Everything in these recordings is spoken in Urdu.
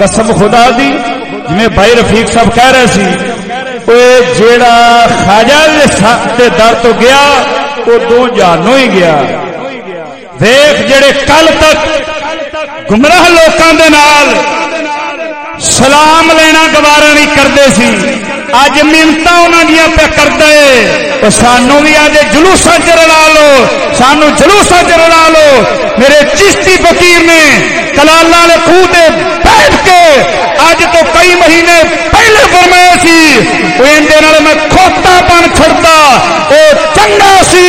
قسم خدا دی جی بھائی رفیق صاحب کہہ رہے سی جیڑا خاجا در تو گیا وہ دو جانو ہی گیا۔ دیکھ جڑے کل تک گمراہ لوکاں دے نال سلام لینا گوارا نہیں کرتے سی۔ اج منت دیا پہ کرتے سانو بھی اج جلوسا چ رلا لو۔ سانو جلوسا چ رلا لو۔ میرے چشتی فقیر نے کلال والے خوہ بیٹھ کے اج تو کئی مہینے پہلے فرمایا سی میں کھوتا پن چھڑتا وہ چنگا سی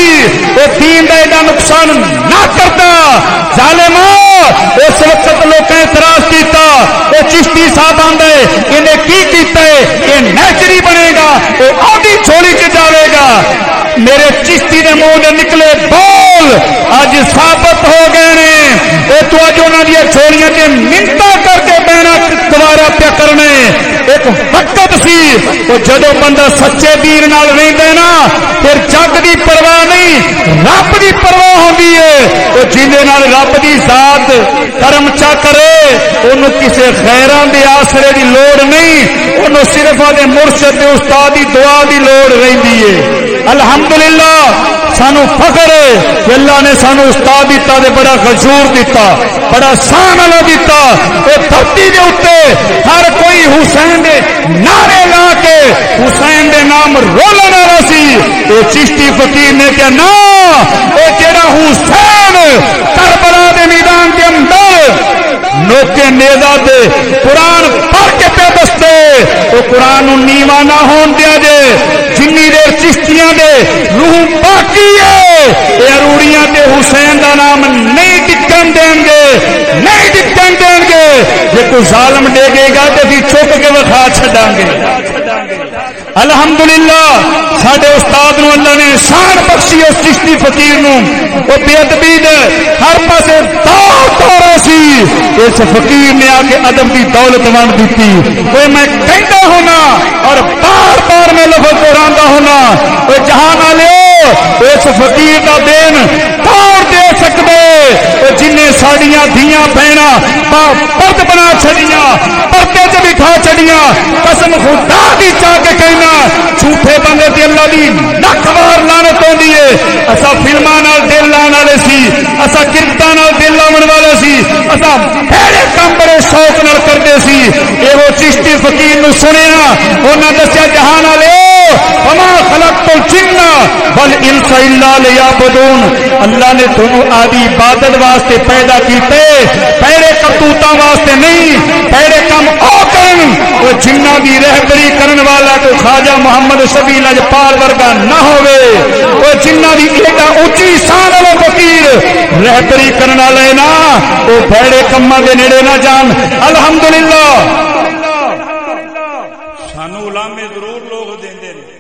وہ دین کا ایڈا نقصان نہ کرتا ظالم اس وقت لوگ اعتراض کیتا وہ چشتی صاحب آدھے انہیں کی کیتا ہے یہ نیچری بنے گا وہ آدھی چھوڑی کے جاوے گا میرے چشتی نے منہ نکلے بول اج ثابت ہو گئے نے۔ تو اج چھوڑیاں منتا کر کے بہنا دوبارہ پیا کرنے۔ ایک سی بندہ سچے دین نال نا، پھر جگ دی پرواہ نہیں، رب دی پرواہ ہوتی ہے۔ وہ جن رب دی ذات کرم چا کرے ان کسی خیران دی آسرے دی لوڑ نہیں ان صرف آدھے مرشد دے استاد دی دعا دی لوڑ رہی ہے۔ الحمدللہ، سانو فخر ہے کہ اللہ نے سانو استاد دیتا دے بڑا خشور دیتا بڑا سان والا دیتا اے دھرتی دے اوتے ہر کوئی حسین دے نعرے لا کے حسین دے نام رولن والا سی۔ اے چشتی فقیر نے کہ نا اے جڑا حسین کربلا دے میدان کے اندر نوکے نیزا دے، قرآن پڑھ کے پہ دستے وہ قرآن نیوا نہ ہون دیا جے، جنی دیر چشتیاں دے، روح باقی ہے۔ یہ اروڑیاں دے حسین دا نام نہیں ٹکن دیں گے، نہیں ٹکن دیں گے۔ یہ کوئی ظالم دے گے گا تو بھی چھوک کے وکھا چھڑا گے۔ الحمدللہ سڈے استاد نو اللہ نے شان بخشی اس چشتی فقیر نو۔ وہ بے ادبی ہر پاسے دور سی۔ اس فقیر نے آ کے ادب کی دولت ونڈ دیتی۔ کوئی میں کہتا ہونا اور بار بار میں لفظ دوہراتا ہونا۔ وہ جہاں نہ لو اس فقیر کا دین توڑ دے سکتے جن ساڑیاں دیا بہنا پرد بنا چڑیا چ قسم خدا کی چاہ کے کہنا، جھوٹے بندے تے اللہ دی نکوار لانت ہوندی ہے۔ اسا فلماں نال دل لان والے سی اسا کرتاں نال دل لاون والے سی اسا بڑے کم بڑے شوق نال کردے سی۔ اے وہ چشتی فقیر نو سنیا انہاں دسیا جہان والے، وما خلقت الجن والانس الا ليعبدون اللہ نے تھانو آدی عبادت واسطے پیدا کیتے پہلے کرتوتاں واسطے نہیں پہلے کم او وہ جنہ دی رہبری کرن والا تو خواجہ محمد شبی لجپال ورگا نہ ہوئے، وہ جنہ دی ایڈا اونچی شان والا فقیر۔ رہبری کرن والے نا، وہ بھڑے کما دے نیڑے نہ جان۔ الحمدللہ۔ سانو علامے ضرور لوگ دیندے نے۔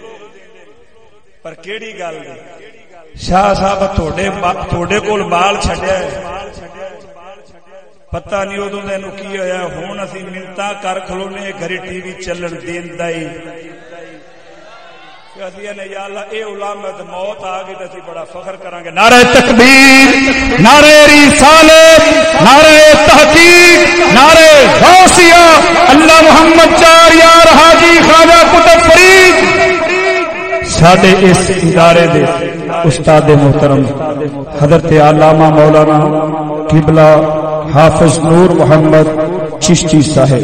پر کیڑی گل شاہ صاحب تھوڑے تھوڑے کول بال چھڈیا ہے۔ پتہ نہیں ادو تین کی ہوا ہوں اسی منتا کر کھلونے گھر ٹی وی چلن دین موت آ گئی تو بڑا فخر کریں گے نعرہ تکبیر نعرہ رسالت نعرہ تحقیق نعرہ غوثیہ اللہ محمد چار یار حاجی خواجہ فرید ساڈے اس ادارے دے استاد محترم حضرت علامہ مولانا قبلہ حافظ نور محمد چشتی صاحب۔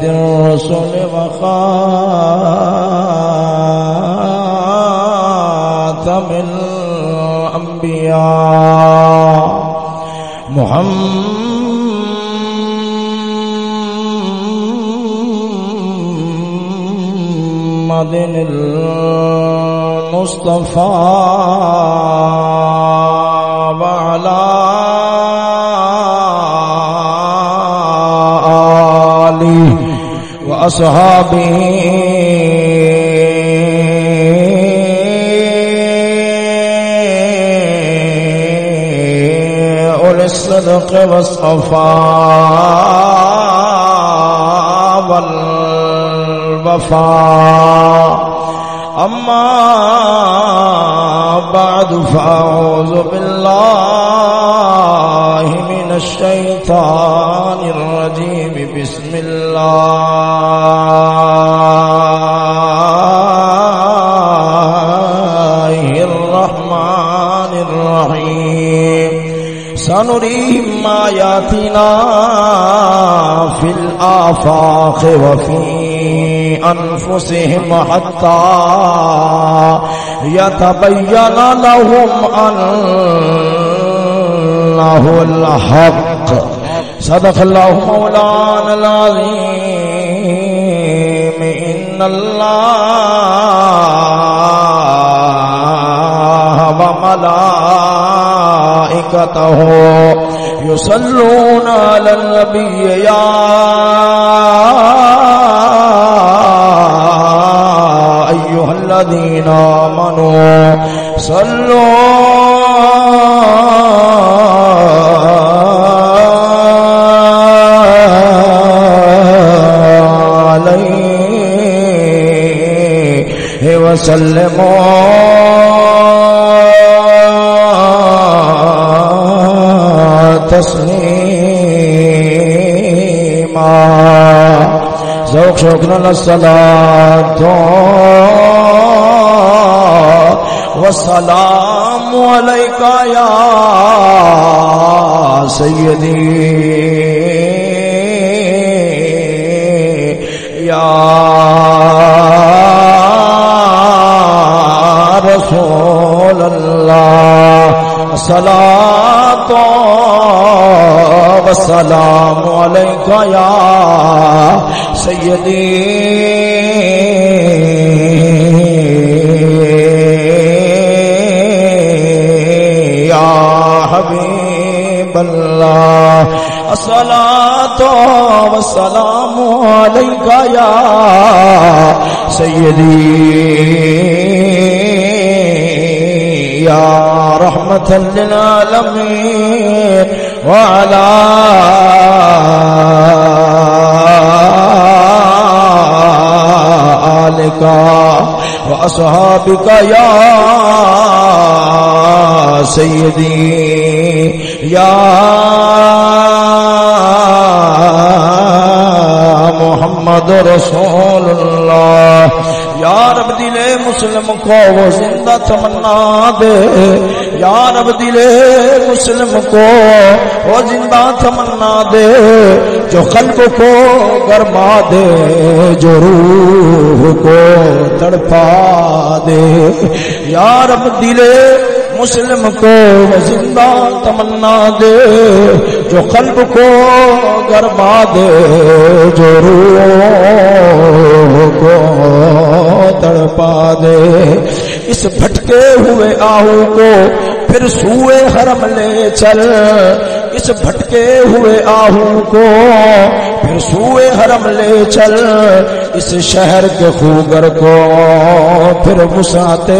سيد الرسل وخاتم الأنبياء محمد المصطفى وعلى وأصحابه أولي الصدق والصفاء والوفاء أما بعد فأعوذ بالله من الشيطان الرجيم. بسم الله الرحمن الرحيم. سنريهم آياتنا في الآفاق وفي أنفسهم حتى يتبين لهم أن أنه الحق. صدق الله مولانا العظيم. إن الله وملائكته يصلون على النبي يا أيها الذين آمنوا صلوا وسلموا تسليما ذوق شوقنا للصلاة والسلام عليك يا سيدي يا رسول الله صلاة والسلام عليك يا سيدي يا حبيب الله الصلاة والسلام عليك يا سيدي يا رحمة للعالمين وعلى آلك وأصحابك يا سيدي يا محمد رسول اللہ۔ یا رب دل مسلم کو وہ زندہ تمنا دے۔ یا رب دل مسلم کو وہ زندہ تمنا دے۔ جو قلب کو گرما دے، جو روح کو تڑپا دے۔ یا رب دل مسلم کو وہ زندہ تمنا دے، جو قلب کو گرما دے، جو روح کو تڑپا دے۔ اس بھٹکے ہوئے آہو کو پھر سوئے حرم لے چل۔ اس بھٹکے ہوئے آہو کو پھر سوئے حرم لے چل۔ اس شہر کے خوگر کو پھر مساتے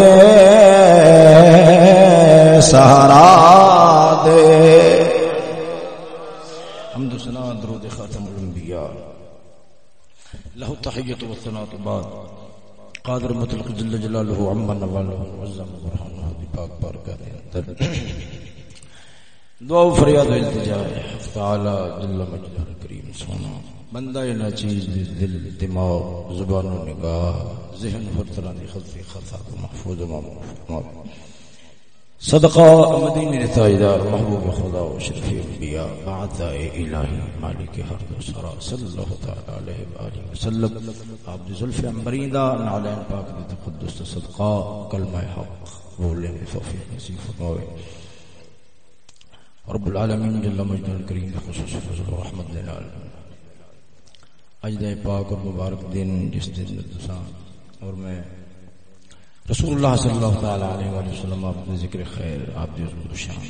سہارا دے۔ حمد سنا درود خاتم الانبیاء۔ له تحیت و ثناء بعد قادر مطلق جل جلالہ عما نواله وعظم برهانه دی پاک بارگاہ دے اندر۔ دعا و فریاد و التجا ہے۔ تعالی جل مجدہ کریم سونا۔ بندہ ناچیز دل، دماغ، زبان و نگاہ، ذہن ہر فرطرانی خلفی خطا کو محفوظ و محفوظ صدقہ مدینہ تاجدار محبوب خدا و شرفی انبیاء بعد الہی مالک حرد و سرا صلی اللہ تعالی علیہ وآلہ وسلم۔ عبد ظلف امبرین دا نعلین پاک دی تقدس صدقہ، کلمہ حق بولے میں توفیق نصیب فرماوے۔ رب العالمین جل مجد الکریم خصوص فضل و رحمت دلال اجدہ پاک اور مبارک دن جس دن دوسان اور میں رسول اللہ صلی اللہ تعالی علیہ وآلہ وسلم، آپ نے ذکر خیر، آپ دی حضور شان۔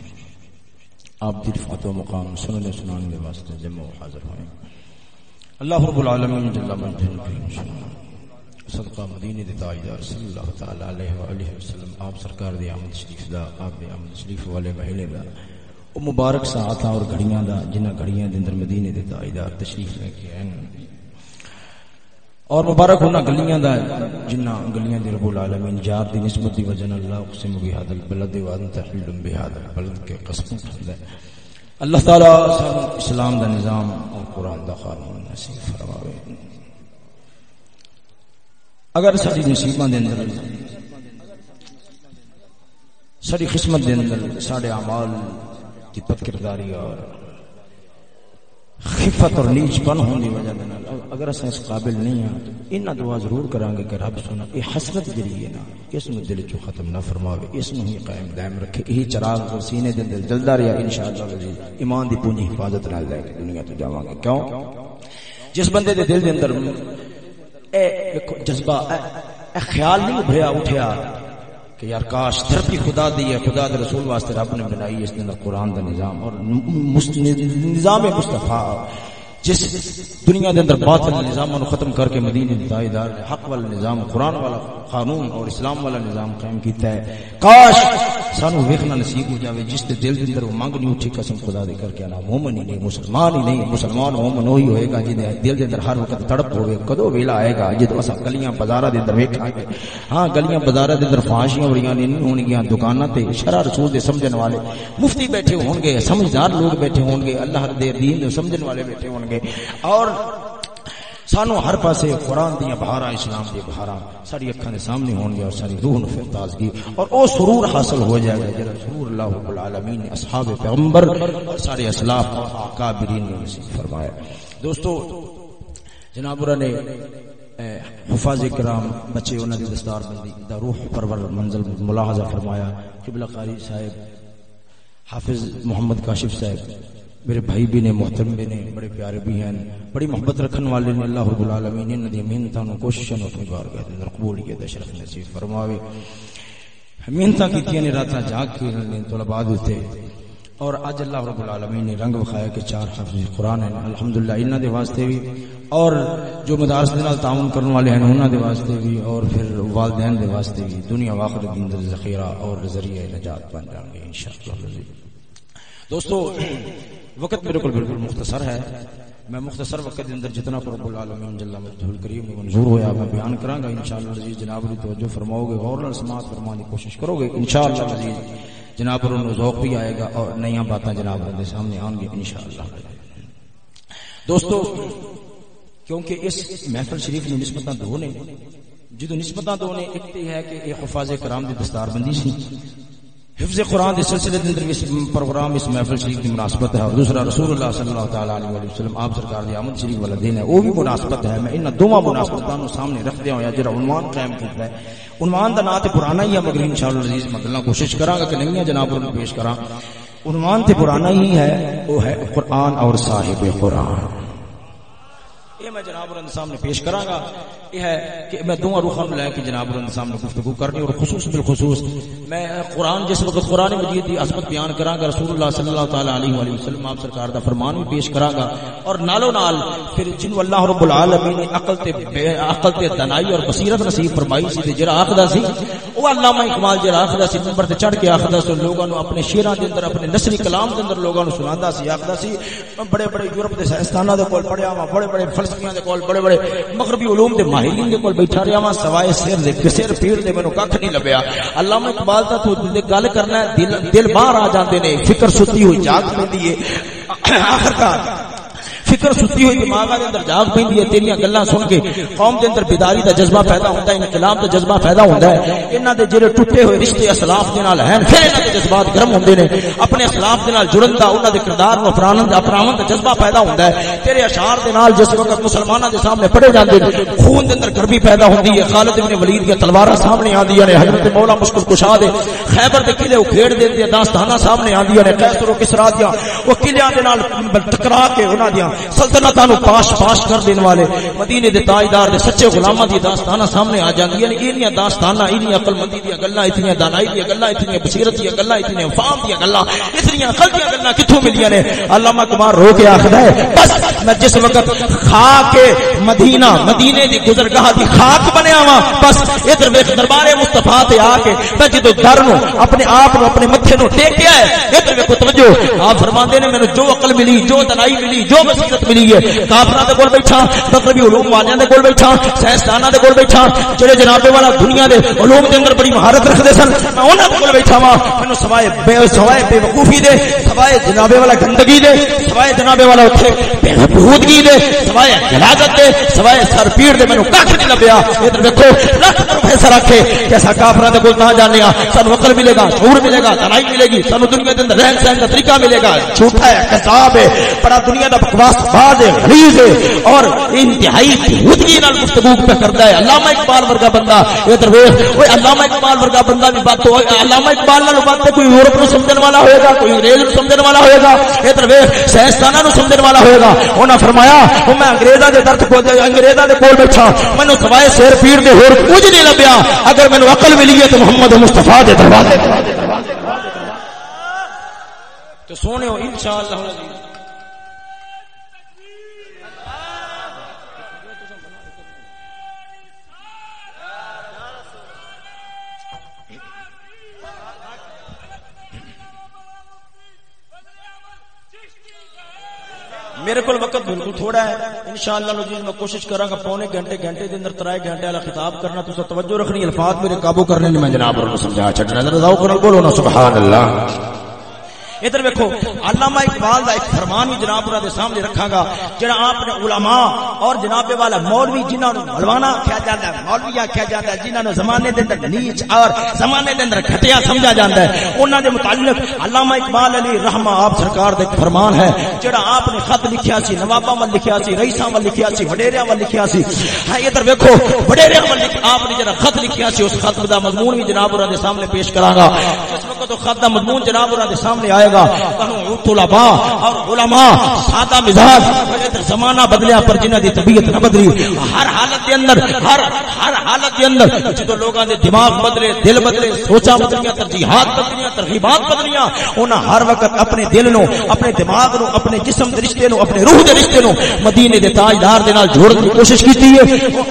آپ دی رفعت و مقام، سنن سنان میں واسطے جمع و حاضر ہوئے۔ اللہ رب العالمین جل مجدہ کریم شان صدقہ مدینہ دی تاجدار صلی اللہ تعالی علیہ وآلہ وسلم، آپ سرکار دی آمد شریف دا، آپ دی آمد شریف والے مہینے دا او مبارک ساعتاں اور گھڑیاں دا، جنہ گھڑیاں دے اندر مدینہ دی تاجدار تشریف لے کے ہیں۔ اور مبارک ہونا گلیاں دا جنہ گلیاں دی رب العالمین جار دی نسبت دی وجہ اللہ اقسم بهذا البلد وانت حل بهذا البلد کے قسم ہے۔ اللہ تعالی اسلام دا نظام اور قرآن دا قانون نصیب فرماوے۔ اگر ساری نصیباں دے اندر، ساری قسمت دے اندر سارے اعمال کی پت کرداری اور خفت اور نیچ پن ہونے کی وجہ دے اگر اساں اس قابل نہیں ہیں انہاں دعا ضرور کران گے کہ رب سونا اے حسرت جڑی ہے نا اس نو دل چوں ختم نہ فرماوے اس نو ہی قائم دائم رکھے یہی چراغ اور سینے دے اندر جلدا رہیا انشاءاللہ العزیز ایمان دی پونجی حفاظت نال لے کے دنیا تو جاواں گے۔ کیوں؟ جس بندے دے دل دے اندر اے ایک جذبہ اے, اے خیال نہیں ابھریا اٹھیا کہ یار کاش دھرتی خدا دی ہے، خدا دے رسول واسطے رب نے بنائی اس دن قرآن دا نظام اور نظام مصطفیٰ۔ جس دنیا دے اندر باطل نظام نو ختم کر کے مدینے دی تائیدار حق والا نظام، قرآن والا قانون اور اسلام والا نظام قائم کیتا ہے۔ کاش سانو ویکھنا نصیب ہو جاوے، جس دے دل دے اندر وہ منگ نہیں اٹھی قسم خدا دے کر کے انا مومن ہی نہیں، مسلمان ہی نہیں، مسلمان مومن وہی ہوئے گا جے دل دے اندر ہر وقت تڑپ ہوے کدو ویلا آئے گا جدو اسا گلیاں بازاراں دے اندر ویکھاں گے۔ ہاں گلیاں بازاراں دے اندر فحاشیاں بڑیاں نہیں ہون گیاں دکاناں تے شرع رسول دے سمجھن والے۔ مفتی بیٹھے ہون گے سمجھدار لوگ بیٹھے ہون گے اللہ دے دین دے سمجھن والے بیٹھے ہون گے گے اور سانو ہر پاسے قرآن دیا بہارا، اسلام دی بہارا، ساری اکھاں دے سامنے ہون گے اور ساری روح نو پھر تازگی۔ اور او سرور حاصل ہو جائے گا جڑا سرور اللہ رب العالمین نے اصحاب پیغمبر اور سارے اسلاف اور اکابرین نے نصیب فرمایا۔ دوستو، جناب نے حفاظ کرام بچے انہاں دی دستار بندی دا روح پرور منزل ملاحظہ فرمایا۔ قبلہ قاری صاحب، حافظ محمد کاشف صاحب میرے بھائی بھی نے، محترم بھی نے، بڑے پیارے بھی ہیں، بڑی محبت رکھن والے نے، اللہ رب العالمین ان دی محنتاں نو کوششاں نو اپنی بارگاہ دے اندر قبول کیے شرف نصیب فرماوے۔ محنتاں کیتیاں نے، راتاں جاگ کے نے طلباء دتے اور اج اللہ رب العالمین نے رنگ وکھایا کہ چار حافظ قرآن ہیں۔ الحمدللہ، انہاں دے واسطے بھی۔ اور جو مدارس دے نال تعاون کرن والے ہیں، انہاں دے واسطے بھی۔ اور پھر والدین دے واسطے بھی۔ دنیا و آخرت دین دے ذخیرہ اور ذریعہ نجات بن جان گے انشاءاللہ۔ دوستو وقت میرے کو بالکل مختصر ہے۔ میں مختصر وقت کے اندر جتنا رب العالمین جل مجدہ الکریم نے منظور ہویا، میں بیان کراں گا انشاءاللہ عزیز جناب دی توجہ فرماؤ گے، غور نال سماعت فرمانے کی کوشش کرو گے۔ انشاءاللہ عزیز جناب جی، پر ذوق بھی آئے گا اور نئی باتیں جناب جی دے سامنے آن گے انشاءاللہ۔ دوستو، کیونکہ اس محفل شریف کی نسبتاں دو نے، جدو نسبتاں دو نے، ایک تے ہے کہ یہ حفاظ کرام دی دستار بندی سی۔ حفظ قرآن کے سلسلے کے اندر اس پروگرام، اس محفل شریف کی مناسبت ہے اور دوسرا رسول اللہ صلی اللہ تعالی علیہ وسلم، آپ سرکار دی آمد شریف والا دین ہے، وہ بھی مناسبت ہے۔ میں ان دونوں مناسبتوں سامنے رکھ دیا ہوا جڑا عنوان قائم کیتا ہے۔ عنوان دا نام تے پرانا ہی ہے، مگر انشاءاللہ عزیز میں گلاں کوشش کراں گا کہ نہیں جناب ان پیش کراں۔ عنوان تے پرانا ہی ہے، وہ ہے قرآن اور صاحب قرآن۔ یہ میں جناب سامنے پیش کراں گا۔ یہ ہے کہ میں دونوں روحاں لے کے جناب رند سامنے گفتگو کرنی اور خصوص بالخصوص میں قرآن جس وقت قرآن مجید کی عظمت بیان کراں گا رسول اللہ صلی اللہ تعالی علیہ وآلہ وسلم آپ سرکار دا فرمان بھی پیش کراں گا اور نالو نال پھر جن اللہ رب العالمین نے عقل تے عقل تے دنائی اور بصیرت نصیب فرمائی سی تے جڑا آکھدا سی، او علامہ اقبال جڑا آکھدا سی، منبر تے چڑھ کے آکھدا سی، لوگاں نو اپنے شعراں دے اندر، اپنے نثری کلام دے اندر لوگاں نو سناندا سی آکھدا سی بڑے بڑے یورپ دے سائنسداناں دے کول پڑھیا وا بڑے بڑے فلسفیاں دے کول، بڑے بڑے مغربی علوم دے ماہرین دے کول بیٹھا رہیا وا سوائے سر دے، سر پیر دے، مینوں ککھ نہیں لبیا۔ علامہ اقبال دا تو دل گل کرنا ہے، دل دل باہر آ جاندے نے، فکر ستی ہوئی، جاگ پیندی ہے۔ آخر کار فکر ستی ہوئی دماغ دے اندر جاگ پیندی ہے، تیریاں گلاں سن کے قوم دے اندر بیداری دا جذبہ پیدا ہوندا ہے، انقلاب دا جذبہ پیدا ہوندا ہے۔ انہاں دے جڑے ٹوٹے ہوئے رشتے اسلاف دے نال ہیں، پھر انہاں دے جذبات گرم ہوندے نے۔ اپنے اسلاف دے نال جڑن دا، انہاں دے کردار نو اپناون دا اپناون دا جذبہ پیدا ہوندا ہے۔ تیرے اشعار دے نال جس وقت مسلماناں دے سامنے پڑھے جاندے نے خون دے اندر گرمی پیدا ہوندی ہے۔ خالد ابن ولید دی تلواراں سامنے آندیاں نے، حضرت مولا مشکل کشا دے خیبر دے قلعے اکھیڑ دے دے داستاناں سامنے آندیاں نے۔ قیصر و کسرا دیاں وہ قلعیاں دے نال ٹکرا کے انہاں دیاں سلطنتاں نو پاش پاش کر دین والے۔ مدینے دے تاجدار دے سچے غلاماں دی داستاناں سامنے آ جاندیاں نے۔ اینیاں داستاناں، اینیاں عقل مندی دی گلاں اتنی دانائی دی گلاں اتنی بصیرت دی گلاں اتنی فام دی گلاں۔ اتنی عقل دی گلاں کتھوں ملیاں نے؟ علامہ کمار رو کے آکھدا ہے، بس میں جس وقت خاک مدینہ، مدینے دی گزرگاہ دی خاک بنیا وا بس ادھر ویکھ دربار مصطفی تے آ کے میں جدوں در نو اپنے آپ نو اپنے متھے نو ٹیکیا ہے، ادھر ویکھو توجہ۔ آپ فرماندے نے، مینوں جو عقل ملی، جو دنائی ملی، جو بصیرت عزت ملی ہے۔ کافراں دے کول بیٹھا مطلبی علوم والیاں دے کول بیٹھا سائنسداناں دے کول بیٹھا، جڑے جناب والا دنیا دے علوم دے اندر بڑی مہارت رکھدے سن، میں انہاں دے کول بیٹھا وا مینوں سوائے بے سوائے بے وقوفی دے، سوائے جناب والا گندگی دے، سوائے جناب والا اوتھے بے بہودگی دے، سوائے غلاظت دے، سوائے سر پیڑ دے، مینوں کھ نہیں لبیا۔ ادھر دیکھو لکھ پروفیسر رکھے کہ اسا کافراں دے کول نہ جانے ہاں سانو عقل ملے گا، شعور ملے گا دنائی ملے گی۔ سانو دنیا دے اندر رہن سہن دا طریقہ ملے گا۔ جھوٹا ہے، کذاب ہے، بڑا دنیا دا بکواس باز ہے غلیظ ہے اور انتہائی بہودگی نال گفتگو پہ کرتا ہے۔ علامہ اقبال ورگا بندہ ادھر ویکھ اوے علامہ اقبال ورگا بندہ بھی بات ہوئے علامہ اقبال نال بات کوئی یورپ نو سمجھن والا ہوئے گا، کوئی انگریز نو سمجھن والا ہوئے گا ادھر ویکھ سائنسداناں نو سمجھن والا ہوئے گا۔ انہاں فرمایا، او میں انگریزاں دے درد کو انگریزاں دے کول بیٹھا۔ مینوں سوائے سیر پیر دے ہور کچھ نہیں لبیا۔ اگر مینوں عقل ملی ہے تو محمد مصطفی دے دروازے تو سونے ہو، انشاءاللہ جی۔ میرے کو وقت بالکل تھوڑا ہے، انشاءاللہ شاء اللہ جی، میں کوشش کرا گا پونے گھنٹے گھنٹے دے اندر ترائے گھنٹے والا خطاب کرنا، تو توجہ رکھنی، الفاظ میرے قابو کرنے میں جناب اور سمجھا چھڈنا، ذرا کرو بولو نا، سبحان اللہ۔ ادھر ویکو علامہ اقبال دا ایک فرمان بھی جناب انہاں دے سامنے رکھا گا، جڑا آپ نے علماء اور جناب والا مولوی جنہاں نو مولوانا کہیا جاندا ہے، مولوی کہیا جاندا ہے، جنہاں نو زمانے دے اندر نیچ اور زمانے دے اندر گھٹیا سمجھا جاندا ہے۔ انہاں دے متعلق علامہ اقبال علی رحمہ آپ سرکار دے ایک فرمان ہے، جڑا آپ نے خط لکھیا سی، نواباں ول لکھیا سی، رئیساں ول لکھیا سی، وڈیریاں ول لکھیا سی۔ ہاں ادھر ویکھو، وڈیریاں ول آپ نے جڑا خط لکھیا سی، اس خط دا مضمون بھی جناب انہاں دے سامنے پیش کراں گا۔ اس وقت خط دا مضمون جناب انہاں دے سامنے آئے گا طلباء اور علماء، سادہ مزاج زمانہ بدلیا پر جنہ دی طبیعت نہ بدلی، ہر حالت کے اندر، ہر ہر حالت کے اندر جدو لوگاں دے دماغ بدلے، دل بدلے سوچا بدلیاں، ترجیحات بدلیاں، ترغیبات بدلیاں، انہاں ہر وقت اپنے دل نو اپنے دماغ نو اپنے جسم دے رشتے نو اپنے روح دے رشتے نو مدینے دے تاجدار دے نال جوڑن دی کوشش کیتی ہے۔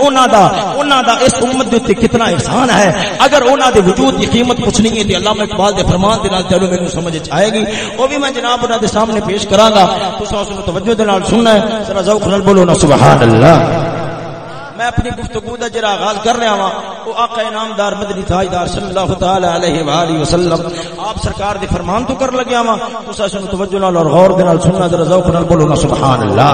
انہاں دا انہاں دا اس امت دے اوتے کتنا احسان ہے۔ اگر انہاں دے وجود دی قیمت پوچھنی ہے، تے علامہ اقبال دے فرمان دے نال چلو مینوں سمجھ وچ آئے گی۔ او بھی میں جناب انہاں دے سامنے پیش کراں گا تساں اس نو توجہ دے نال سننا ہے۔ ذرا ذوق نال بولو نا سبحان اللہ میں اپنی گفتگو دا جرا آغاز کر رہا ہاں او آقا انعامدار مدنی تاجدار صلی اللہ تعالی علیہ والہ وسلم۔ آپ سرکار دے فرمان تو کر لگیا ہاں تساں اس نو توجہ نال اور غور دے نال سننا، ذرا ذوق نال بولو نا سبحان اللہ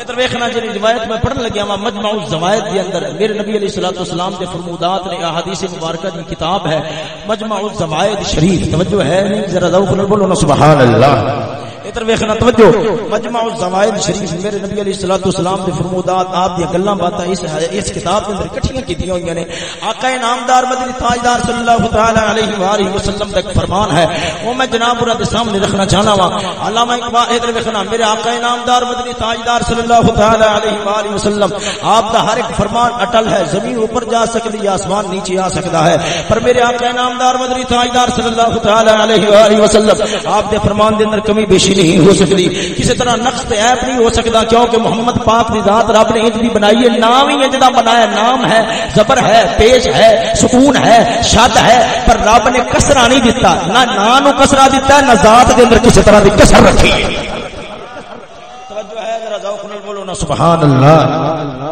ادھر ویکھنا جی روایت میں پڑھن لگیا ہوں مجمع الزوائد دے اندر، میرے نبی علیہ الصلوۃ والسلام دے فرمودات نے احادیث مبارکہ دی کتاب ہے، مجمع الزوائد شریف، توجہ ہے ذرا ذوق نال بولو سبحان اللہ۔ ادھر ویکھنا توجہ۔ مجمع الزوائد شریف میرے نبی علیہ الصلوۃ والسلام دے فرمودات، آپ دی گلاں باتاں اس اس کتاب دے اندر اکٹھیاں کیتیاں ہوئی نے۔ آقا نامدار مدنی تاجدار صلی اللہ تعالی علیہ والہ وسلم دا ایک فرمان ہے۔ وہ میں جناب انہاں دے سامنے رکھنا چاہنا وا علامہ اقبال، ادھر ویکھنا، میرے آقا نامدار مدنی تاجدار صلی اللہ تعالی علیہ والہ وسلم، آپ دا ہر ایک فرمان اٹل ہے، زمین اوپر جا سکتی ہے، آسمان نیچے آ سکتا ہے۔ پر میرے آقا نامدار مدنی تاجدار صلی اللہ تعالی علیہ والہ وسلم، آپ دے فرمان دے اندر کمی بیشی نہیں ہو سکتی۔ کسی طرح نقص عیب نہیں ہو سکتا، کیونکہ محمد پاک کی ذات رب نے انج بھی بنائی ہے۔ نام ہی انج دا بنایا نام ہے، زبر ہے، پیش ہے، سکون ہے، شد ہے۔ پر رب نے کسرا نہیں دیتا نہ نا نو کسرا دیتا ہے نہ ذات دے اندر کسی طرح دی کسر رکھی۔ ہے توجہ ہے، ذرا ذوق نال بولو نا، سبحان اللہ۔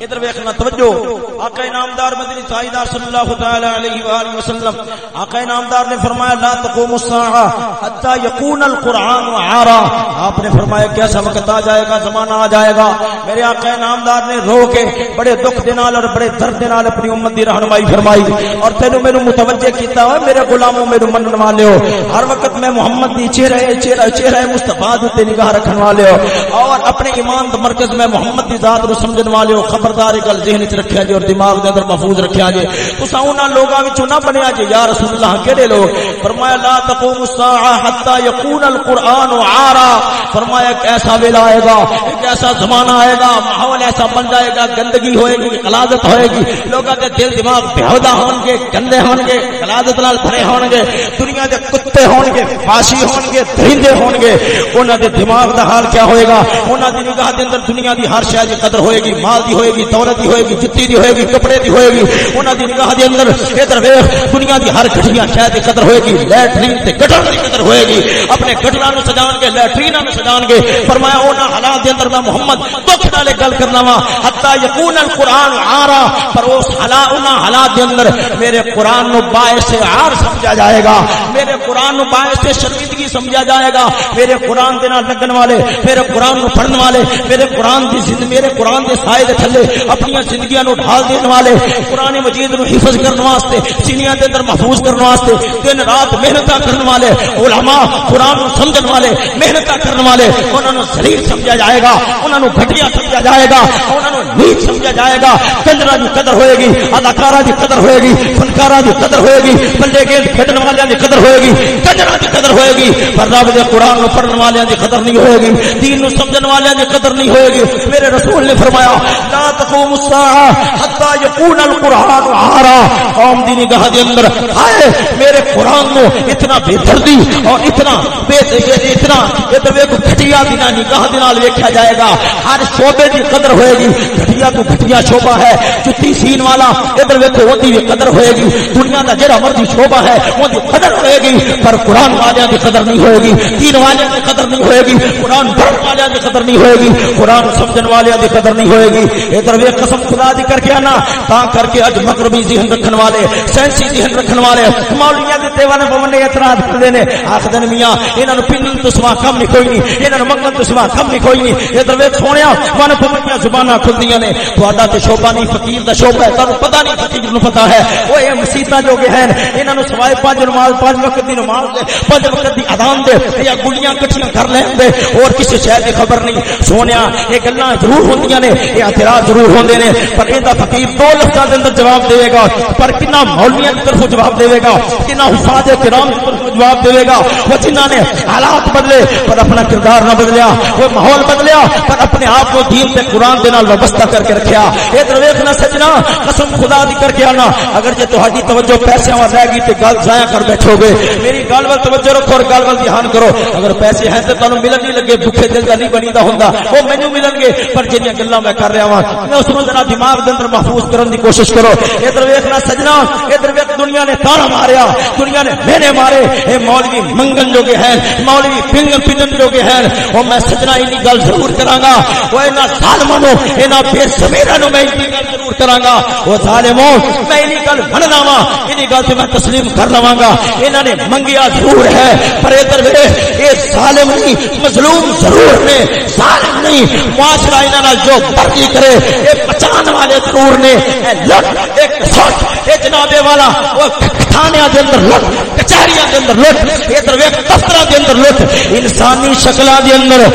ادھر ویکھنا، توجہ۔ آقا انعامدار مدنی تاجدار صلی اللہ تعالی علیہ والہ وسلم، آقا انعامدار نے فرمایا، لا تقوم الساعه حتى يكون القران عارا۔ آپ نے فرمایا، کیسا وقت آ جائے گا؟ زمانہ آ جائے گا۔ میرے آقا انعامدار نے رو کے بڑے دکھ دے نال اور بڑے درد دے نال اپنی امت دی رہنمائی فرمائی۔ اور تینو میرے متوجہ کیتا ہے میرے غلاموں میرے منن والے ہو۔ ہر وقت میں محمد دی چہرے چہرہ چہرہ مصطفی تے نگاہ رکھن والے ہو۔ اور اپنے ایمان دا مرکز میں محمد دی ذات نو سمجھن والے ہو، خبر خبردار گل ذہن وچ رکھیا جے اور دماغ دے اندر محفوظ رکھیا جے تساں انہاں لوگاں وچوں نہ بنیا جے یا رسول اللہ کیڑے لوگ؟ فرمایا، لا تقوم الساعه حتى يكون القران عارا۔ فرمایا، ایک ایسا ویلا آئے گا، ایک ایسا زمانہ آئے گا، ماحول ایسا بن جائے گا، گندگی ہوئے گی غلاظت ہوئے گی۔ لوگوں کے دل دماغ بےہودہ ہون گے، گندے ہون گے غلاظت نال بھرے ہون گے۔ دنیا دے کتے ہون گے، فاشی ہون گے، درندے ہون گے۔ انہاں دے دماغ دا حال کیا ہوئے گا؟ انہاں دی نگاہ دے اندر دنیا دی ہر شے دی قدر ہوئے گی، مال دی ہوئے گی گی دولت دی ہوئے گی جتی دی ہوئے گی کپڑے دی ہوئے گی انہاں دی نگاہ دے اندر ادھر ویکھ، دنیا دی ہر گھٹیا شے دی قدر ہوئے گی لیٹرین تے گٹر دی قدر ہوئے گی اپنے گٹراں نو سجان کے لیٹریناں نو سجان کے فرمایا، انہاں حالات دے اندر میں محمد دکھ نالے گل کرنا وا حتا یکون القران عارا، پر اس حالات انہاں حالات دے اندر میرے قران نو باعث عار سمجھا جائے گا۔ میرے قران نو باعث شرمندگی سمجھا جائے گا۔ میرے قران دے نال لگن والے، میرے قران نو پڑھن والے، میرے قران دی زندگی، میرے قران دے سائے دے تھلے اپنی زندگیاں نو ڈھال دین والے قران مجید نو حفظ کرن واسطے، سینیاں دے اندر محفوظ کرن واسطے، دن رات محنت کرن والے، علماء قران نو سمجھن والے محنت کرن والے، انہاں نو ذلیل سمجھا جائے گا، انہاں نو گھٹیا سمجھا جائے گا، انہاں نو نیچ سمجھا جائے گا کنجراں دی قدر ہوئے گی، اداکاراں دی قدر ہوئے گی، فنکاراں دی قدر ہوئے گی، بندے گیند کھیڈن والےاں دی قدر ہوئے گی کنجراں دی قدر ہوئے گی، پر رب دے قران نو پڑھن والےاں دی قدر نہیں ہوئے گی، دین نو سمجھن والےاں دی قدر نہیں ہوئے گی۔ میرے رسول نے فرمایا، لا تقوم الساعه حتى يكون القران عارا قوم دی نگاہ دے اندر، ہائے، میرے قران نو اتنا بے دردی اور اتنا بے اتنا ادھر ویکھ گھٹیا دی نگاہ دے نال ویکھیا جائے گا۔ ہر شعبے دی قدر ہوئے گی۔ گھٹیا تو گھٹیا شعبہ ہے۔ جتی سین والا ادھر ویکھو اودی بھی قدر ہوئے گی۔ دنیا دا جڑا مرضی شعبہ ہے اودی قدر ہوئے گی۔ پر قران والیاں دی قدر نہیں ہوئے گی۔ دین والیاں دی قدر نہیں ہوئے گی۔ قران پڑھن والیاں دی قدر نہیں ہوئے گی۔ قران سمجھن والیاں دی قدر نہیں ہوئے گی۔ ادھر ویکھ قسم خدا دی کر کے انا تا کر کے اج مغربی ذہن رکھن والے، سائنسی ذہن رکھن والے، مولویاں دے دیوانے بمنے اعتراض کردے نے آکھدے میاں، انہاں نو پنن تو سوا کم نہیں، کوئی نہیں، انہاں نو منگن تو سوا کم نہیں، کوئی نہیں، ادھر ویکھ سونیا من پمنیاں زباناں کھلدیاں نے، تہاڈا تے شوبہ نہیں، فقیر دا شوبہ ہے تانوں پتہ نہیں فقیر نو پتہ ہے او اے مسیتاں جو کہ ہیں، انہاں نو سوائے پانچ نماز پانچ وقت دی نماز دے پانچ وقت دی اذان دے، یا گلیاں کٹھیاں کر لیں دے، اور کسی شے دی خبر نہیں، سونیا، یہ گلاں ضرور ہوندیاں نے، یہ اعتراض ضرور ہوندے نے، پر ایندا فقیر دو لفظاں دے اندر جواب دے گا، پر کنا مولویاں دی طرف جواب دے گا، کنا حفاظ کرام دی طرف جواب دے گا، وہ جنہاں نے حالات بدلے، پر اپنا کردار نہ بدلیا، وہ ماحول بدلیا، پر اپنے آپ کو دین تے قرآن دے نال وابستہ کر کے رکھیا۔ اے درویش نہ سجنا، قسم خدا دی کر کے آنا، اگر جے تہاڈی توجہ پیسے اور رہ گئی تے گل ضائع کر بیٹھو گے، میری گل ول توجہ رکھو اور گل ول دھیان کرو۔ اگر پیسے ہیں تے تانوں ملن نہیں لگے بھوکے دل دا نہیں بنیدا ہوندا او مینوں ملن گے، پر جنیاں گلاں میں کر رہا ہاں میں اس نوں دماغ دے اندر محفوظ کرن دی کوشش کرو۔ ادھر ویکھنا سجنا، ادھر ویکھ دنیا نے تارا ماریا، دنیا نے میرے مارے۔ اے مولوی منگن جو ہیں، مولوی پنگن پنن جو ہیں۔ او میں سجنا انی گل ضرور کراں گا۔ او انہاں ظالماں نو انہاں بے سمیرا نو میں انی گل ضرور کراں گا او ظالموں، میں انہی گل بھڑنا وا، انہی گل تے میں تسلیم کر لواں گا۔ انہاں نے منگیا ضرور ہے، پر ادھر ویکھ اے ظالم نہیں، مظلوم ضرور نے، ظالم نہیں۔ معاشرہ انہاں نال جو مرضی کرے اے بچان والے ضرور نے۔ اے لٹ، اے سوچ اے جناب والا او تھانیاں دے اندر لٹ، کچہریاں دے اندر لٹ، ادھر ویکھ، دفتراں دے اندر لٹ۔ انسانی شکلاں دے اندر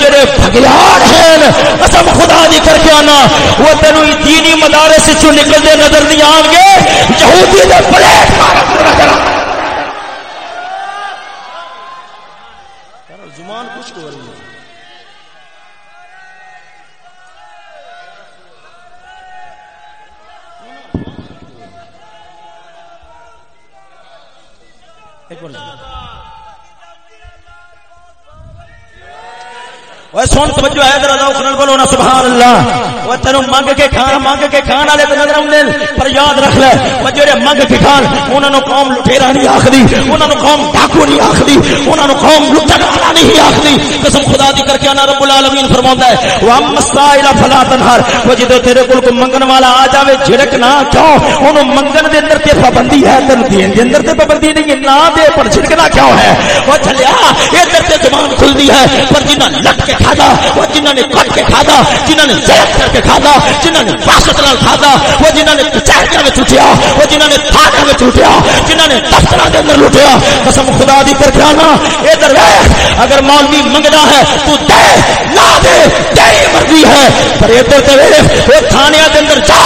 جڑے بھگیاڑ ہیں، قسم خدا دی کر کے آنا، وہ تین دینی مدارس چوں نکلدے نظر نہیں آؤ گے یہودی دے پلیٹ مارن نظر ایک منٹ وہ سن توجہ ہے ذرا ذوق نال بولو نا سبحان اللہ وہ تینو منگ کے کھانا منگ کے کھان والے تے نظر اوندے پر یاد رکھ لے وہ جڑے منگ کے کھان انہاں نو قوم لٹیرا نہیں آکھدی انہاں نو قوم ڈاکو نہیں آکھدی انہاں نو قوم لٹن والا نہیں آکھدی قسم خدا دی کر کے انا رب العالمین فرماوندا ہے وا مسائل فلا تنہر وہ جدو تیرے کول کوئی منگن والا آ جاوے جھڑک نہ کیوں اونوں منگن دے اندر تے پابندی ہے تینو دین دے اندر تے پابندی نہیں ہے نہ دے پر جھڑکنا کیوں ہے وہ چلیا ادھر تے زبان کھلدی ہے پر جنہاں لٹ کے کھادا، وہ جنہوں نے کٹ کے کھادا، جنہوں نے زیرت کر کے کھادا، جنہوں نے باسط نال کھادا، وہ جنہوں نے کچہریاں وچ اٹھیا، وہ جنہوں نے تھانے وچ اٹھیا، جنہوں نے دفتراں دے اندر لٹیا۔ قسم خدا دی کر کے آنا ادھر ویکھ اگر مولوی منگنا ہے، تو دے نہ دے تیری مرضی ہے۔ پر ادھر تے ویکھ وہ تھانیاں دے اندر جا،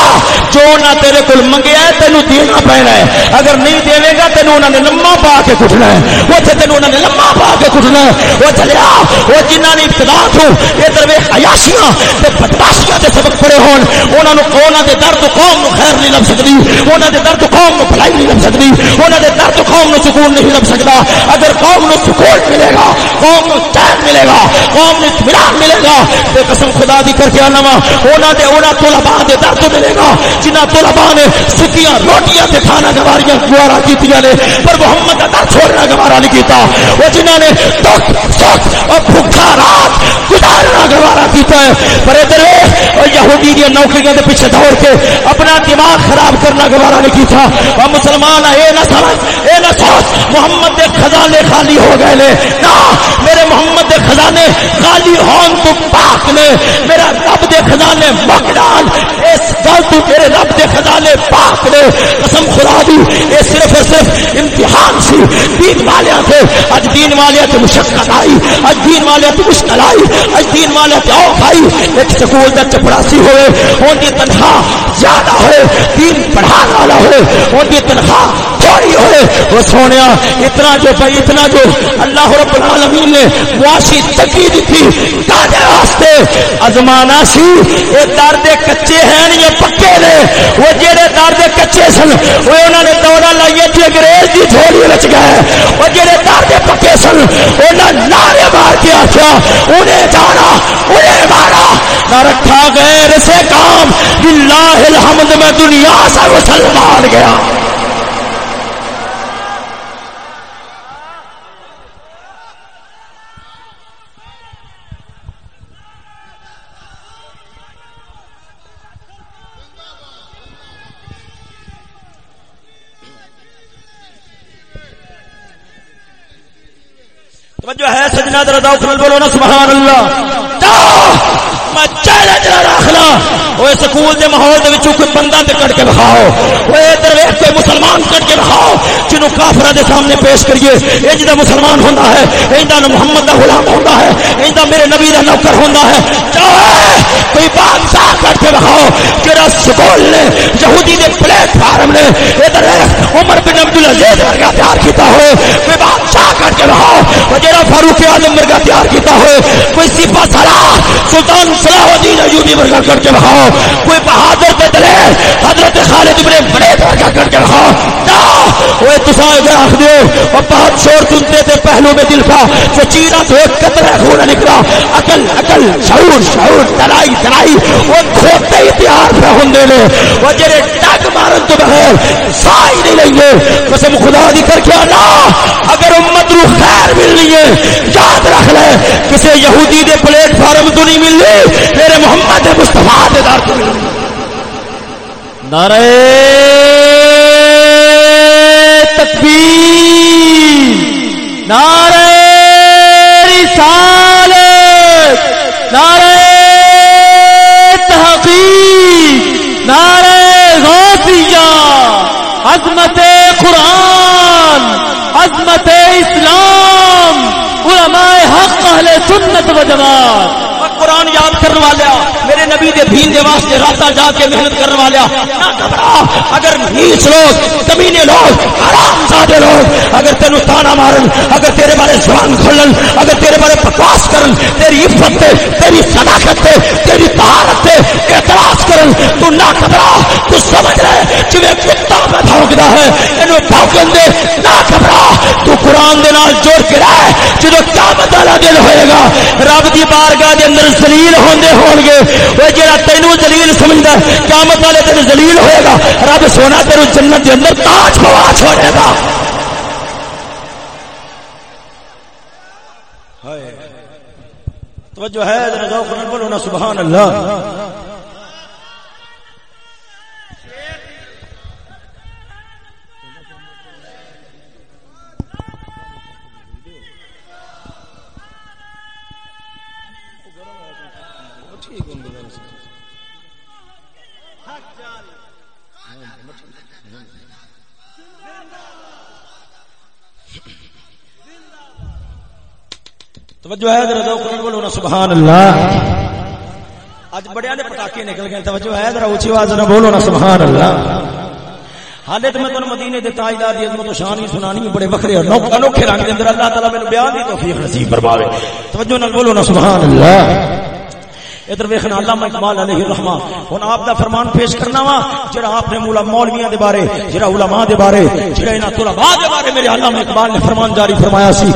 جو نہ تیرے کول منگیا ہے تینو دینا پینا ہے۔ اگر نہیں دیوے گا تینو انہاں نے لمما پا کے کٹنا ہے۔ وہ تے تینو انہاں نے لمما پا کے کٹنا ہے، وہ چلیا وہ جنہاں نے ابتدا تو ادھر ویکھ عیاشیاں تے بدماشیاں دے سبق پڑے ہون انہاں نو انہاں دے درد قوم نو خیر نہیں لب سکدی انہاں دے درد قوم نو بھلائی نہیں لب سکدی انہاں دے درد قوم نو سکون نہیں لب سکدا اگر قوم نو سکون ملے گا قوم نو چین ملے گا قوم نو اطمینان ملے گا تے قسم خدا دی کر کے آنا وا انہاں دے انہاں طلباء دے درد ملے گا جنہاں طلباء نے سکیاں روٹیاں تے کھانا گواریاں گوارا کیتیاں نے پر محمد دا درد چھوڑنا گوارا نہیں کیتا وہ جنہاں نے دکھ سکھ اور بھوکا رات گزارنا گوارا کیتا ہے۔ پر ادھر اور یہودی دی نوکریاں دے پیچھے دوڑ کے اپنا دماغ خراب کرنا گوارا نہیں کیتا۔ اور مسلمان اے نہ سمجھ، اے نہ سوچ، محمد دے خزانے خالی ہو گئے لے۔ نا میرے محمد دے خزانے خالی ہون تو پاک نے میرا رب دے خزانے مکڈال اس گل تو تیرے رب دے خزانے پاک نے قسم خدا دی، یہ صرف اور صرف امتحان سی۔ دین والے تھے اج دین والے تے مشقت آئی۔ اج دین والے تے مشکل آئی۔ اج دین والے تے اوکھ آئی۔ ایک سکول دا چپڑاسی ہوئے اون دی تنخواہ زیادہ ہوئے۔ دین پڑھانے والا ہوئے اون دی تنخواہ تھوڑی ہوئے۔ وہ سونیا اتنا جو بھائی، اتنا جو اللہ رب العالمین نے معاشی تکی دی تھی تاجے واسطے۔ ازمانا سی اے درد کچے ہیں یا پکے نے۔ وہ جڑے درد کچے سن، وہ انہوں نے دورہ لائیے تھی جی، انگریز دی جھولی رچ گئے۔ وہ جڑے درد پکے سن انہوں نے نعرے مار کے آخیا انہیں جانا، انہیں مارا۔ نہ رکھا غیر سے کام اللہ الحمد میں دنیا سے مسلمان گیا توجہ ہے سجنا در بولو نا، سبحان اللہ۔ میں چیلنج نہ رکھنا وہ سکول دے ماحول دے وچوں کوئی بندہ تے کٹ کے بخاؤ۔ وہ ادھر ویکھ کوئی مسلمان کٹ کے بخاؤ، جنوں کافراں دے سامنے پیش کریے۔ اے جدا مسلمان ہوندا ہے، ایندا محمد دا غلام ہوندا ہے، ایندا میرے نبی دا نوکر ہوندا ہے۔ چاہے کوئی بادشاہ کٹ کے بخاؤ جڑا سکول نے، یہودی دے پلیٹ فارم نے، ادھر عمر بن عبد العزیز ورگا تیار کیتا ہو کوئی بادشاہ کٹ کے رہا۔ وہ جڑا فاروق اعظم ورگا تیار کیتا ہو کوئی سپا سرا، سلطان صلاح الدین ایوبی ورگا کٹ کے رہا۔ کوئی بہادر تے دلیر، حضرت خالد ابن ولید ورگا کٹ کے رہا۔ نا وہ تسا اگر آخ دیو اور بہت شور سنتے تھے پہلو میں دل کا وہ چیرا تو ایک قطرہ خون نکلا۔ عقل عقل، شعور شعور، ترائی ترائی، وہ کھوتے ہی تیار پہ ہوندے نے وہ جڑے ٹگ مارن تو بغیر سائی نہیں لیں گے۔ قسم خدا دی کر کے آنا۔ اگر امت رو خیر ملنی ہے، یاد رکھ لے۔ کسی یہودی دے پلیٹ فارم تو نہیں ملنی میرے محمد مصطفیٰ دے دار تو ملنی نعرہ تکبیر۔ نعرہ رسالت، نعرہ تحقیق، نعرہ غوثیہ عظمت قرآن، عظمت اسلام، علماء حق، اہل سنت و جماعت۔ قرآن یاد کرنے والا ہاں۔ نبی دے دین دے واسطے راتا جا کے محنت کرنے والا نہ گھبرا۔ اگر نیچ لوگ کمینے لوگ، حرام زادے لوگ، اگر تینو تانا مارن، اگر تیرے بارے زبان کھولن، اگر تیرے بارے بکواس کرن، تیری عزت تے، تیری صداقت تے، تیری طہارت تے اعتراض کرن، تو نہ گھبرا۔ تو سمجھ رہے جویں کتا میں بھونکدا ہے اینو بھونکن دے، نہ گھبرا۔ تو قرآن دے نال جوڑ کے رہ، جدو قیامت والا دن ہوئے گا، رب دی بارگاہ دے اندر ذلیل ہوندے ہون گے وہ جڑا تینوں ذلیل سمجھدا ہے، قیامت والے تین ذلیل ہوئے گا۔ رب سونا تیرو جنت دے اندر تاج پوا چھوڑے گا۔ توجہ ہے، ذرا ذوق نال بولو نا، سبحان اللہ۔ توجہ ہے ذرا ذوق نال بولو نا، سبحان اللہ۔ اج بڑیاں نے پٹاکے نکل گئے، توجہ ہے ذرا اونچی آواز نال بولو نا، سبحان اللہ۔ حالے تے میں تمہیں مدینے دے تاجدار دی عظمت و شان وی سنانی بڑے وکھرے اور انوکھے رنگ دے اندر اللہ تعالی مینوں بیان دی توفیق نصیب فرماوے۔ توجہ نال بولو نا، سبحان اللہ۔ ادھر ویکھنا علامہ اقبال علیہ الرحمہ ہن آپ دا فرمان پیش کرنا وا، جڑا آپ نے مولا مولویاں دے بارے، جڑا علماء دے بارے، جڑا انہاں طلباء دے بارے میرے علامہ اقبال نے فرمان جاری فرمایا سی۔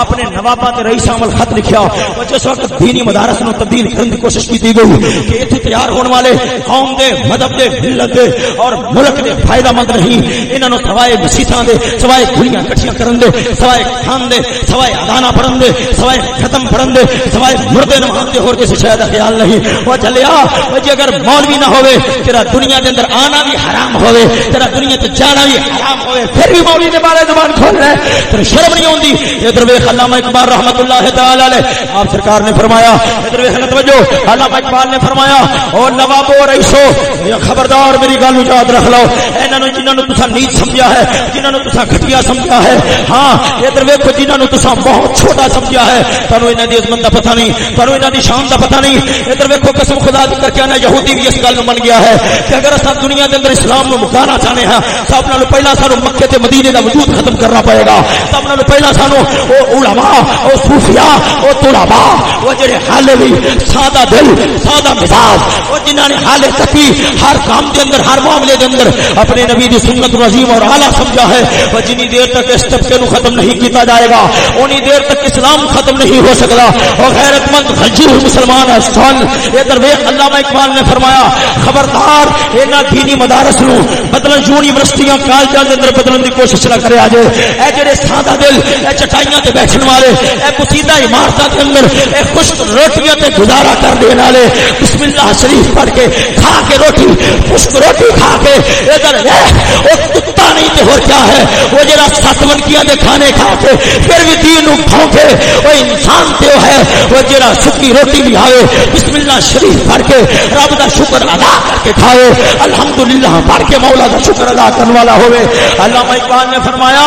آپ نے نواباں تے رئیس عمل خط لکھیا۔ او جس وقت دینی مدارس نو تبدیل کرنے دی کوشش کیتی گئی کہ ایتھے تیار ہون والے قوم دے، مذہب دے، ملت دے اور ملک دے فائدہ مند نہیں۔ انہاں نو سوائے مسیتاں دے، سوائے گھڑیاں کٹھیاں کرن دے، سوائے کھان دے، سوائے اذاناں پڑھن دے، سوائے ختم پڑھن دے، سوائے مردے نماز دے ہور کسی شے دا خیال نہیں۔ وہ چلیا جی اگر مولوی نہ ہوئے، تیرا دنیا کے اندر آنا بھی حرام ہوئے، تیرا دنیا تے جانا بھی حرام ہوئے، پھر بھی مولوی کے بارے زبان کھول رہے تیرے شرم نہیں ہوندی ادھر ویکھ علامہ اقبال رحمت اللہ تعالی علیہ، آپ سرکار نے فرمایا، ادھر ویکھ نہ توجہ علامہ اقبال نے فرمایا، او نوابو رئیسو یا خبردار، میری گل یاد رکھ لو۔ انہاں نو جنہاں نو تساں نیچ سمجھا ہے، جنہاں نو تساں گھٹیا سمجھا ہے ہاں ادھر ویکھو، جنہاں نو تساں بہت چھوٹا سمجھا ہے۔ تانوں انہاں دی عظمت دا پتہ نہیں، تانوں انہاں دی شان دا پتہ نہیں۔ ادھر ویکھو قسم خدا دی کر کے انا یہودی بھی اس گل من گیا ہے کہ اگر اسا دنیا دے اندر اسلام نو مکانا چاہنے ہیں سب نال پہلا سانو مکے تے مدینے دا وجود ختم کرنا پڑے گا۔ سب نال پہلا سانو او علماء، او صوفیاء، او طلباء او جڑے حال بھی سادہ دل، سادہ مزاج او جنہاں نے حال تکی ہر کام دے اندر، ہر معاملے دے اندر اپنے نبی دی سنت عظیم اور اعلی سمجھا ہے۔ وہ جنی دیر تک اس طبقے نو ختم نہیں کیتا جائے گا، اونی دیر تک اسلام ختم نہیں ہو سکتا اور غیرت مند غجور مسلمان ہے سن ادھر ویکھ علامہ اقبال نے فرمایا، خبردار، اینا دینی مدارس نو بدلن یونیورسٹیاں، کالجاں دے اندر بدلن دی کوشش نہ کرے اجے اے جڑے سادہ دل، اے چٹائیاں تے بیٹھن والے، اے قصیدہ عمارتاں دے اندر، اے خشک روٹیاں تے گزارا کر دین والے۔ بسم اللہ شریف پڑھ کے کھا کے روٹی، خشک روٹی کھا کے۔ ادھر او کتا نہیں تے ہو کیا ہے؟ وہ جڑا سات منکیاں دے کھانے کھا کے، پھر بھی دین نو کھوکے وہ انسان تے ہے۔ وہ جڑا سکی روٹی بھی آوے بسم اللہ شریف پڑھ کے رب دا شکر ادا کر کے کھائے۔ الحمدللہ، پڑھ کے مولا دا شکر ادا کرنے والا ہوئے۔ علامہ اقبال نے فرمایا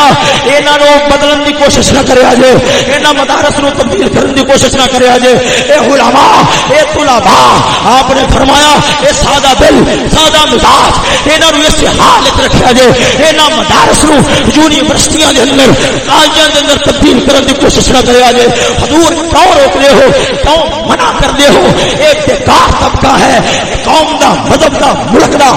انہاں نو بدلن دی کوشش نہ کرے اجے انہاں مدارس نو تبدیل کرن دی کوشش نہ کرے اجے اے علماء، اے طلباء، آپ نے فرمایا، اے سادہ دل، سادہ مزاج انہاں نو اس حالت رکھیا جے انہاں مدارس نو یونیورسٹیاں دے اندر، کالجاں دے اندر تبدیل کرن دی کوشش نہ کرے اجے حضور کیوں روک دے ہو؟ کیوں منع کر دے ہو؟ ایک بیکار طبقہ ہے، قوم دا مذہب دا ملک دا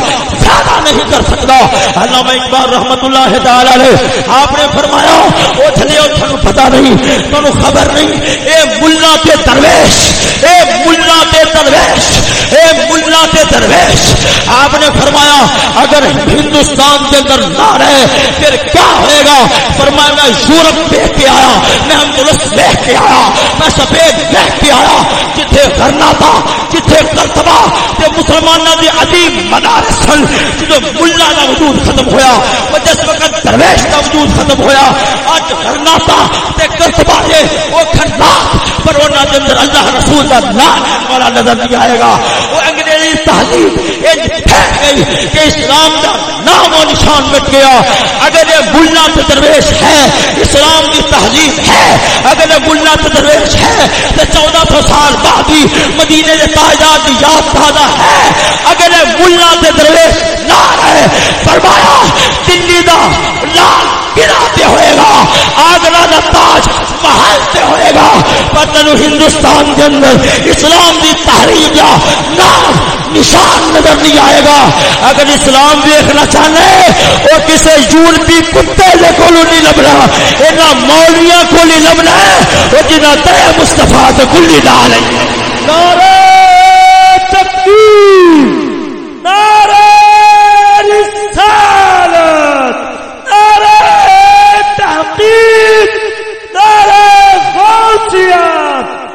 زیادہ نہیں کر سکتا۔ علامہ اقبال رحمت اللہ تعالی علیہ، آپ نے فرمایا او چلے او پتہ نہیں تانو خبر نہیں۔ اے ملا تے درویش، اے ملا تے درویش، اے ملا تے درویش۔ آپ نے فرمایا، اگر ہندوستان کے اندر نہ رہے، پھر کیا ہوئے گا؟ فرمایا، میں یورپ دیکھ کے آیا، میں اندلس دیکھ کے آیا، میں سفید دیکھ کے آیا، جتھے کرنا تھا، جتھے کرتبہ تے مسلمانوں دے عظیم مدارس سن جدو ملا دا وجود ختم ہویا وہ جس وقت درویش دا وجود ختم ہویا اج کرنا تے کرتبہ دے وہ کھنڈا پر انہاں دے اندر اللہ رسول دا نام والا نظر نہیں آئے گا۔ وہ انگریزی تہذیب پھیل گئی کہ اسلام دا نام و نشان مٹ گیا۔ اگر یہ ملا تے درویش ہے، اسلام کی تہذیب ہے۔ اگر یہ ملا تے درویش ہے، تو چودہ سو سال بعد ہی مدینے کے تاجدار کی یاد تازہ ہے۔ اگر یہ ملا تے درویش نہ رہے فرمایا دلی دا لال قلعہ تے ہوئے گا، آگرہ دا تاج محل تے ہوئے گا۔ پر تینوں ہندوستان کے اندر اسلام کی تحریر یا نام نشان نظر نہیں آئے گا۔ اگر اسلام دیکھنا چاہنا ہے وہ کسی یورپی کتے کو نہیں لبنا یہاں مولیا کو نہیں لبنا ہے وہ جنہ تے مستفا سے کلی ڈال ہے نعرہ تکبیر، نعرہ رسالت۔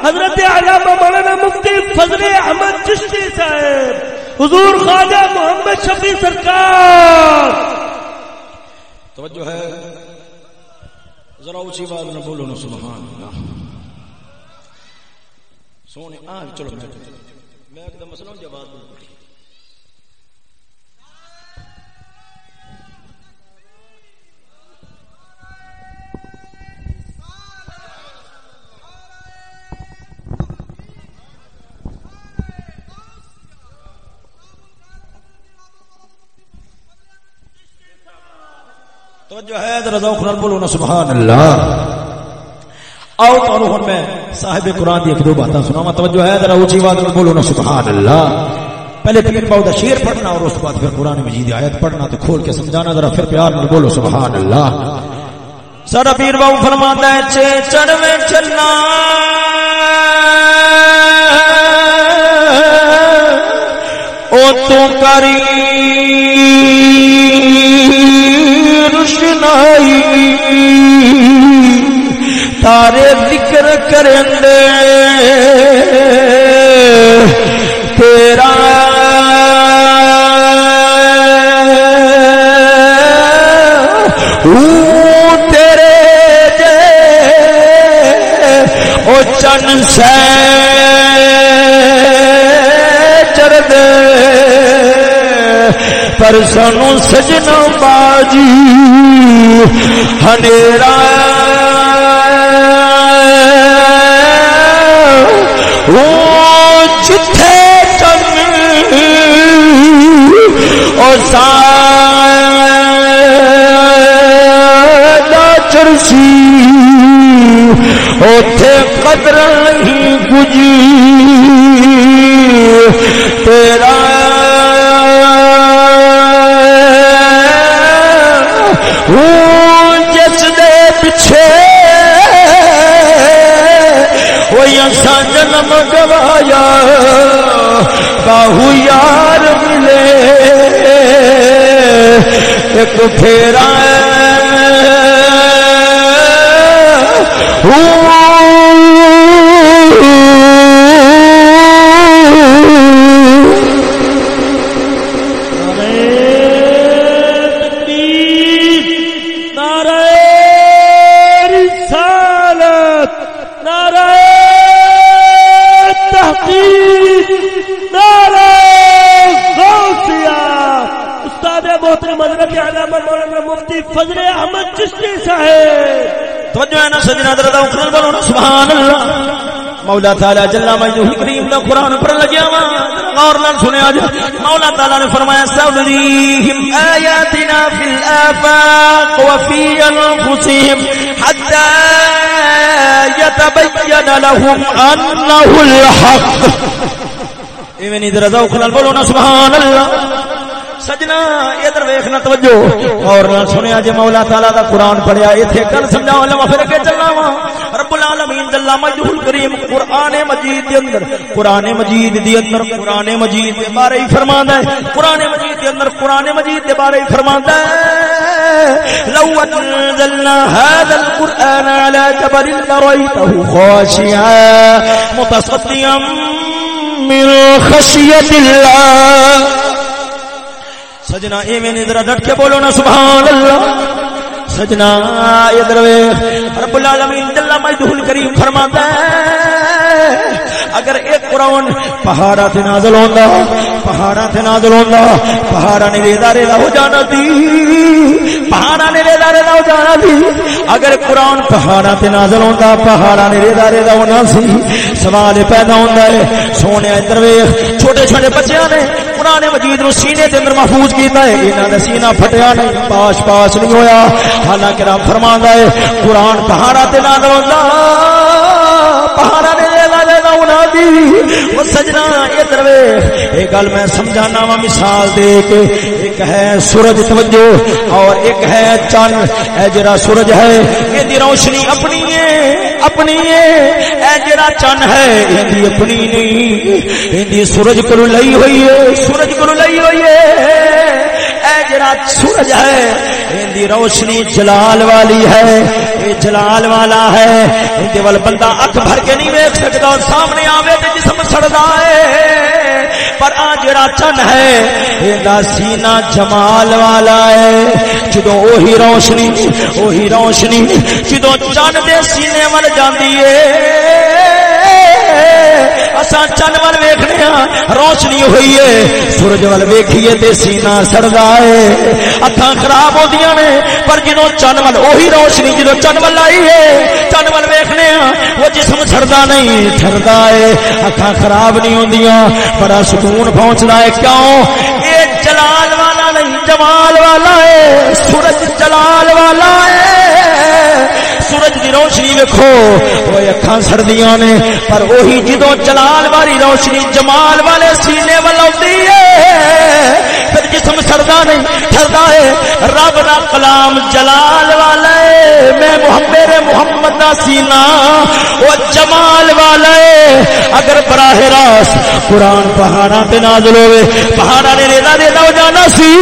حضرت علامہ مولانا مفتی فضل احمد چشتی صاحب، حضور خواجہ محمد شفیع سرکار۔ توجہ ہے۔ ذرا اسی بات نہ بولو نا سبحان اللہ۔ سونے آج چلو۔ میں ایک دم مسئلہ جواب دوں۔ توجہ ہے، ذرا ذوق نال بولو نا، سبحان اللہ۔ آؤ تو ہن میں صاحب قرآن دی ایک دو باتاں سناواں۔ توجہ ہے، ذرا اونچی آواز میں بولو نا، سبحان اللہ۔ پہلے پیر باؤ دا شعر پڑھنا اور اس کے بعد پھر قرآن مجید آیت پڑھنا تو کھول کے سمجھانا۔ ذرا پھر پیار میں بولو، سبحان اللہ۔ سارا پیر باؤ فرماتا ہے، چے چڑھوے چلنا۔ او تو کری۔ روشنائی تارے ذکر کرندے۔ تیرا تیرے جے او چن سے چردے پر سنو سجنا باجی ہنیرا۔ جتھے چن او سادہ چرسی۔ اوتھے قدر نہیں گجی۔ اساں جنم گوایا باہو یار ملے۔ ایک پھیرا ہوں۔ فضل احمد چشتی صاحب۔ توجہ ہے نا سجنا درد اخرل بولو نا، سبحان اللہ۔ مولا تعالی جل مجدہ کریم دا قرآن پر لگیا وا۔ غور نال سنیا جا۔ مولا تعالی نے فرمایا، سنريهم آیاتنا فی الآفاق وفی انفسهم حتى يتبين لهم انه الحق۔ ایویں نہیں درد اخرل بولو نا، سبحان اللہ۔ سجنا، ادھر ویکھنا توجہ۔ اور نہ سنیا جے مولا تعالی دا قران پڑھیا، ایتھے کل سمجھاو لما پھر کے چلنا وا رب العالمین جل مجدہ کریم قران مجید دے اندر قران مجید دے اندر قران مجید دے بارے ہی فرماندا ہے۔ قران مجید دے اندر قران مجید دے بارے ہی فرماندا ہے۔ لو انزلنا هذا القران على جبل لرأيته خاشعا متصدعا من خشية الله سجنا ایویں ادھر ڈٹ کے بولو نا سبحان اللہ سجنا ادھر رب العالمین جل مجدہ الکریم فرماتا ہے۔ اگر ایک قرآن پہاڑا تے نازل ہوندا، پہاڑا تے نازل ہوندا، پہاڑا نے ریدا ریدا ہو جانا دی پہاڑا نے ریدا ریدا ہو جانا دی اگر قرآن پہاڑا تے نازل ہوندا، پہاڑا نے ریدا ریدا ہونا سی۔ سوال پیدا ہوندا ہے، سونے ادھر ویکھ، چھوٹے چھوٹے بچیاں نے قرآن مجید نو سینے دے اندر محفوظ کیتا ہے۔ انہاں دا سینہ پھٹیا نہیں، پاش پاش نہیں ہویا۔ حالانکہ رب فرماندا ہے، قرآن پہاڑا تے نازل ہوندا، پہاڑا نے لینا سجنا ادھر وے ایک گل میں سمجھانا وا مثال دے کے، ایک ہے سورج توجہ اور ایک ہے چند اے جڑا سورج ہے یہ دی روشنی اپنی ہے اپنی ہے۔ اے جڑا چند ہے یہ اپنی نہیں۔ یہ سورج کو لئی ہوئی ہے، سورج کو لئی ہوئی ہے۔ جڑا سورج ہے ان دی روشنی جلال والی ہے یہ جلال والا ہے۔ ان ول بندہ اکھ بھر کے نہیں دیکھ سکتا سامنے آوے تے جسم سڑدا ہے۔ پر آ جڑا چن ہے یہ سینہ جمال والا ہے۔ جدوں وہی روشنی وہی روشنی، جدوں چن دے سینے ول جاندی ہے۔ اساں چن ول ویکھنے ہاں روشنی ہوئی ہے۔ سورج ول ویکھیے تے سینہ سڑدا ہے۔ اکھاں خراب ہوندیاں نے، پر جدوں چن ول وہی روشنی جدوں چن ول آئی ہے۔ چن ول ویکھنے ہاں وہ جسم سڑدا نہیں ٹھردا ہے۔ اکھاں خراب نہیں ہوندیاں بڑا سکون پہنچدا ہے۔ کیوں؟ اے جلال والا نہیں، جمال والا ہے۔ سورج جلال والا ہے۔ سورج دی روشنی ویکھو۔ وہ اکھاں سردیاں نے، پر وہی جدوں جلال والی روشنی جمال والے سینے ول ہے۔ جسم سردا نہیں ٹھردا ہے۔ رب دا کلام جلال والا ہے۔ میں محمد محمد دا سینہ، وہ جمال والا ہے۔ اگر براہ راست قرآن پہاڑاں تے نازل ہوئے، پہاڑاں نے ریلا دے دو جانا سی،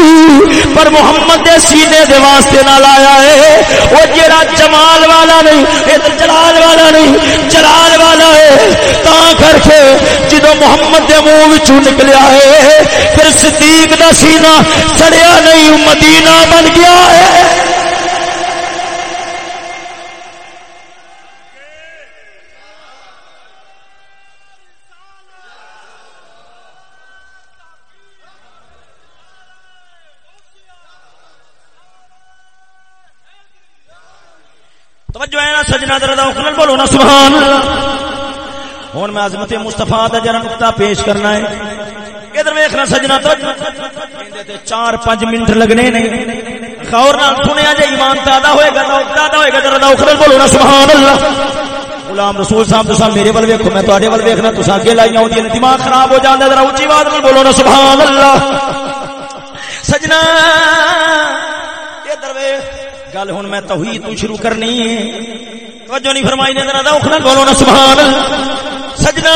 پر محمد دے سینے دے واسطے نال آیا ہے۔ وہ جڑا جمال والا نہیں ادھر جلال والا نہیں، جلال والا ہے۔ تا کر کے جدو محمد دے منہ وچوں نکلیا ہے، پھر صدیق دا سینہ سڑیا نہیں، مدینہ بن گیا ہے۔ توجہ ہے نا سجنا درد اخلل بولو نا، سبحان اللہ۔ ہوں میں عظمت مصطفیٰ دا جرا نقطہ پیش کرنا ہے۔ ادھر ویکھنا سجنا تو چار پانچ منٹ لگنے نہیں خور نہ سنیا جے ایمان پیدا ہوئے گا تو پیدا ہوئے گا۔ درد اخلل بولو نا سبحان اللہ غلام رسول صاحب تسا میرے ول ویکھو، میں تواڈے ول ویکھنا تسا اگے لائی ہوندی دماغ خراب ہو جاندا ذرا اونچی آواز نال بولو نا سبحان اللہ سجنا۔ ادھر ویکھ گل ہن میں توحید تو شروع کرنی ہے۔ توجہ نہیں فرمائی نے، ذرا ذوق نال بولو نا سبحان اللہ سجنا،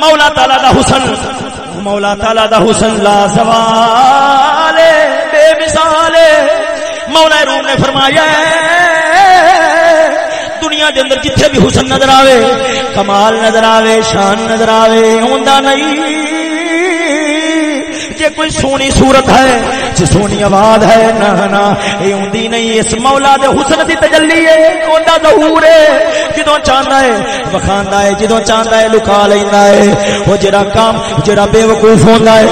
مولا تعالی دا حسن۔ مولا تعالی دا حسن لا سوال بے مثال مولا روم نے فرمایا ہے، دنیا دے اندر جتھے بھی حسن نظر آوے، کمال نظر آوے، شان نظر آوے ہوندا نہیں۔ جے کوئی سونی صورت ہے جے سونی آواز ہے، نہ نہ، اے اوندی نہیں، اس مولا دے حسن دی تجلی ہے اوندا ظہور ہے۔ جدوں چاہندا ہے، وکھاندا ہے، جدوں چاہندا ہے لکا لیندا ہے۔ او جڑا کام، جڑا بے وقوف ہوندا ہے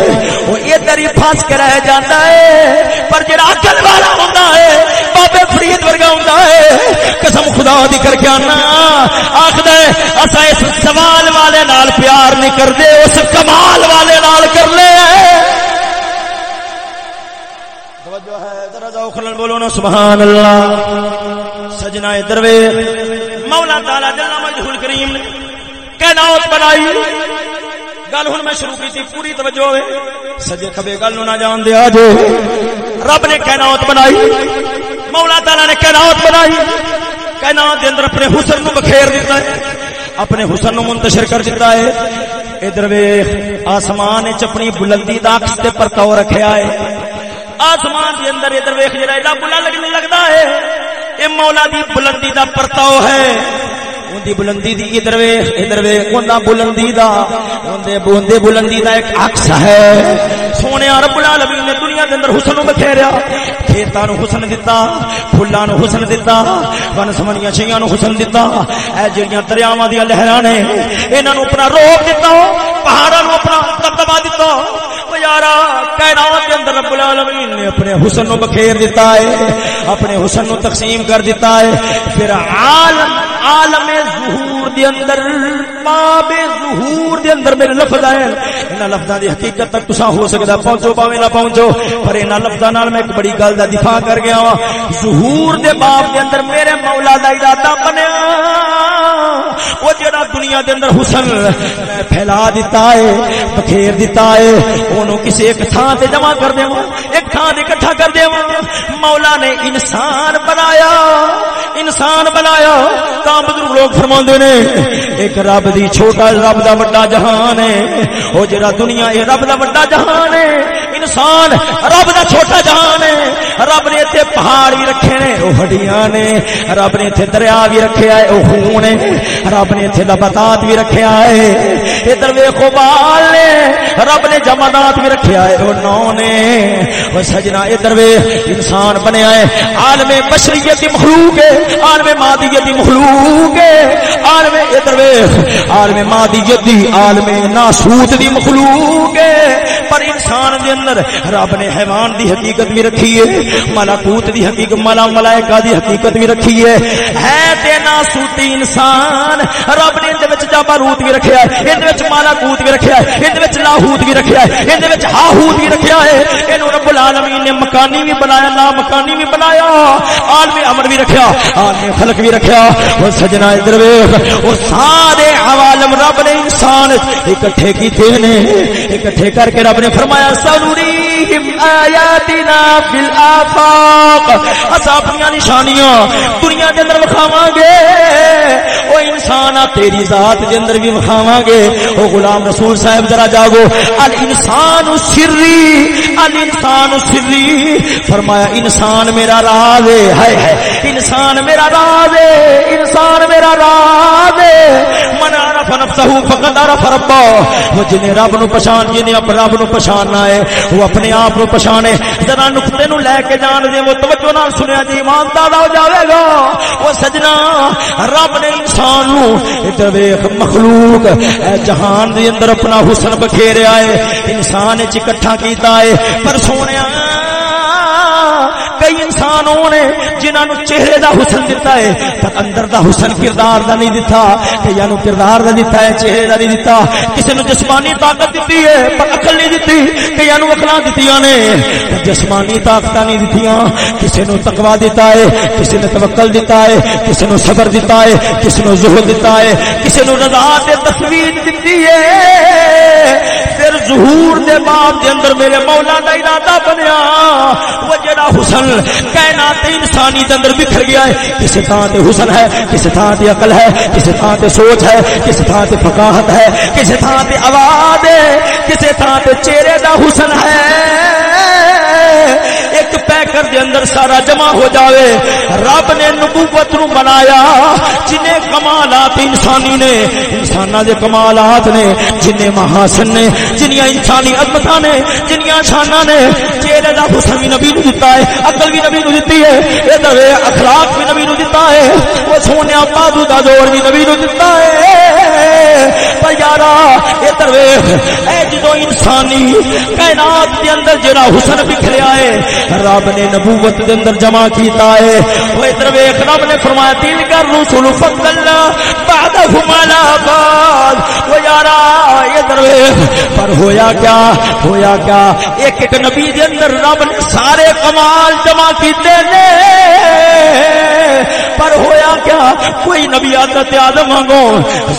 او ادھر ہی پھس کے رہ جاندا ہے، پر جڑا عقل والا ہوندا ہے، بابے فرید ورگا ہوندا ہے، قسم خدا دی کر کے آنا۔ آخدا ہے اسا اس سوال والے نال پیار نہیں کردے، اس کمال والے نال کر لے۔ توجہ ہے، ذرا ذوق نال بولو نا، سبحان اللہ۔ سجنا ادھر مولا تعالی جل مجدہ کریم نے کائنات بنائی۔ گل ہن میں شروع کی تھی پوری توجہ ہوے سجے کھبے گل نہ جان دے آجو رب نے کائنات بنائی۔ مولا تعالی نے کائنات بنائی۔ کائنات دے اندر اپنے حسن نو بکھیر دیتا ہے۔ اپنے حسن نو منتشر کر دیتا ہے۔ ادھر ویکھ، آسمان وچ اپنی بلندی دا عکس تے پرتاؤ رکھیا ہے۔ آسمان دے اندر ادھر ویکھ، جڑا ایڈا بلا لگنے لگدا ہے، اے مولا دی بلندی دا پرتاؤ ہے۔ اون دی بلندی دی، ادھر ویکھ ادھر ویکھ، اوندا بلندی دا۔ اون دے بوندے بلندی دا ایک عکس ہے۔ سونے رب العالمین نے دنیا دے اندر حسن بکھیریا کھیتاں نو حسن دتا، پھلاں نو حسن دتا ون سمنیاں چھیاں نو حسن دتا۔ اے جڑیاں دریاواں دی لہراں نے، انہاں نو اپنا روپ دتا، پہاڑاں نو اپنا دبدبا دتا۔ یارا، کائنات کے اندر رب العالمین نے اپنے حسن نو بکھیر دیتا ہے، اپنے حسن نو تقسیم کر دیتا ہے۔ پھر عالم عالم ظہور دے اندر باب ظہور دے اندر میرے لفظ آئے انہاں لفظاں دی حقیقت تک تساں ہو سکدا پہنچو پاویں نہ پہنچو۔ پر انہاں لفظاں نال میں ایک بڑی گل دا دفاع کر گیا ہاں۔ ظہور دے باب دے اندر میرے مولا دا ارادہ بنیا۔ وہ جڑا دنیا دے اندر حسن میں پھیلا دیتا ہے، بکھیر دیتا ہے، اونوں کسی ایک تھان تے جمع کر دیواں ایک تھان تے اکٹھا کر دیواں مولا نے انسان بنایا۔ انسان بنایا۔ تا بزرگ لوگ فرماندے نے، ایک رب دی چھوٹا رب دا بڑا جہان ہے۔ او جڑا دنیا اے رب دا بڑا جہان ہے۔ انسان رب دا چھوٹا جہان ہے۔ رب نے تے پہاڑ بھی رکھے نے، او ہڈیاں نے۔ رب نے تے دریا بھی رکھیا ہے او خون ہے۔ رب نے تے نباتات بھی رکھیا ہے ادھر ویکھو بال نے، رب نے جمادات بھی رکھیا ہے او نو نے۔ او سجنا، ادھر وے، انسان بنیا ہے عالم بشریت دی مخلوق ہے، عالم مادیت دی مخلوق ہے۔ عالم ادھر وے عالم مادیت دی عالم ناسوت دی مخلوق ہے۔ پر انسان دے اندر رب نے حیوان دی حقیقت بھی رکھی ہے، ملکوت دی حقیقت، ملا ملائکہ دی حقیقت بھی رکھی ہے۔ ہے تے ناسوتی انسان، رب نے اندے وچ جبروت بھی رکھیا ہے اندے وچ ملکوت بھی رکھیا ہے اندے وچ لاہوت بھی رکھیا ہے اندے وچ ہاہوت بھی رکھیا ہے۔ اینو رب العالمین نے مکانی بھی بنایا لا مکانی بھی بنایا۔ عالم امر بھی رکھیا، عالم خلق بھی رکھیا۔ او سجنا ادھر ویکھ او سارے عوالم رب نے انسان اکٹھے کیتے نے اکٹھے کر کے رب نے فرمایا ضروری سنوریم آیاتنا فی الافاق اسا اپنی نشانیاں دنیا دے اندر وکھاواں گے او انسان تیری ذات دے اندر بھی وکھاواں گے او غلام رسول صاحب، ذرا جاگو۔ الانسان سری الانسان سری۔ فرمایا، انسان میرا راز ہے۔ ہائے ہائے، انسان میرا راز ہے، انسان میرا راز ہے۔ من عرف نفسه فقد عرف ربه وہ جنے رب نو پہچان جنے اپ رب نو پہچاننا ہے وہ اپنے آپ نو پہچانے۔ ذرا نقطے نو لے کے جان دے وہ توجہ نال سنیا جی ایمان دادا ہو جاوے گا۔ وہ سجنا، رب نے انسان نو، ادھر ویکھ مخلوق، اے جہان دے اندر اپنا حسن بکھیریا ہے انسان وچ اکٹھا کیتا ہے۔ پر سونیا کئی انسان ہونے جنہاں نو چہرے دا حسن دیتا ہے، پر اندر دا حسن کردار دا نہیں دیتا کئی نو کردار دا دیتا ہے، چہرے دا نہیں دیتا کسی نو جسمانی طاقت دیتی ہے، پر عقل نہیں دیتی کئی نو عقلاں دتیاں نے۔ جسمانی طاقت نہیں دتیاں کسی نو تقوی دیتا ہے کسی نے توکل دیتا ہے کسی نو صبر دیتا ہے کسی نو زہد دیتا ہے۔ کسی نو رضا تے تصویر دیتی ہے۔ پھر ظہور دے باب دے اندر میرے مولا دا ارادہ بنیا، وہ جڑا حسن کہ کائنات انسانی دے اندر بکھر گیا ہے۔ کسی تھان تے حسن ہے، کسی تھان تے عقل ہے، کسی تھان تے سوچ ہے، کسی تھان تے فقاہت ہے، کسی تھان تے آواز ہے، کسی تھان تے چہرے دا حسن ہے۔ ایک پیکر دے اندر سارا جمع ہو جاوے۔ رب نے نبوت نو بنایا، جنہیں کمالات انسانی نے، انساناں دے کمالات نے، جنہیں محاسن نے، جنیاں انسانی عظمتاں نے، جنیاں شاناں نے۔ چہرے دا حسن بھی نبی نو دتا ہے، عقل بھی نبی نو دتی ہے، اے دوے اخلاق بھی نبی نو دتا ہے۔ وہ سونیا بازو دا زور بھی نبی نو دتا ہے۔ پر یارا، اے دروے اے جدو انسانی کائنات دے اندر جڑا حسن بکھریا ہے رب نے نبوت دے اندر جمع کیتا ہے۔ او ادھر ویکھ، رب نے فرمایا تین کر رسول فضل بعدهم على بعض او یارا، ادھر ویکھ، پر ہویا کیا؟ ہویا کیا؟ ایک ایک نبی دے اندر رب نے سارے کمال جمع کیتے نے۔ پر ہویا کیا؟ کوئی نبی حضرت آدم وانگو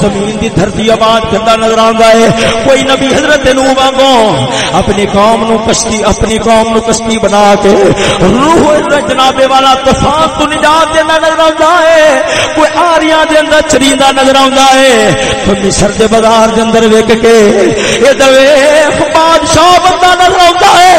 زمین دی دھرتی آباد کرتا نظر آندا ہے، کوئی نبی حضرت نو وانگو اپنی قوم نو کشتی، اپنی قوم نو کشتی بنا کے روح جناب والا طوفان تو نجات دینا نظر آندا ہے۔ کوئی آریاں دے اندر چریندا نظر آندا ہے۔ تو مصر دے بازار دے اندر ویکھ کے اے دوے بادشاہ بندہ نظر آندا ہے۔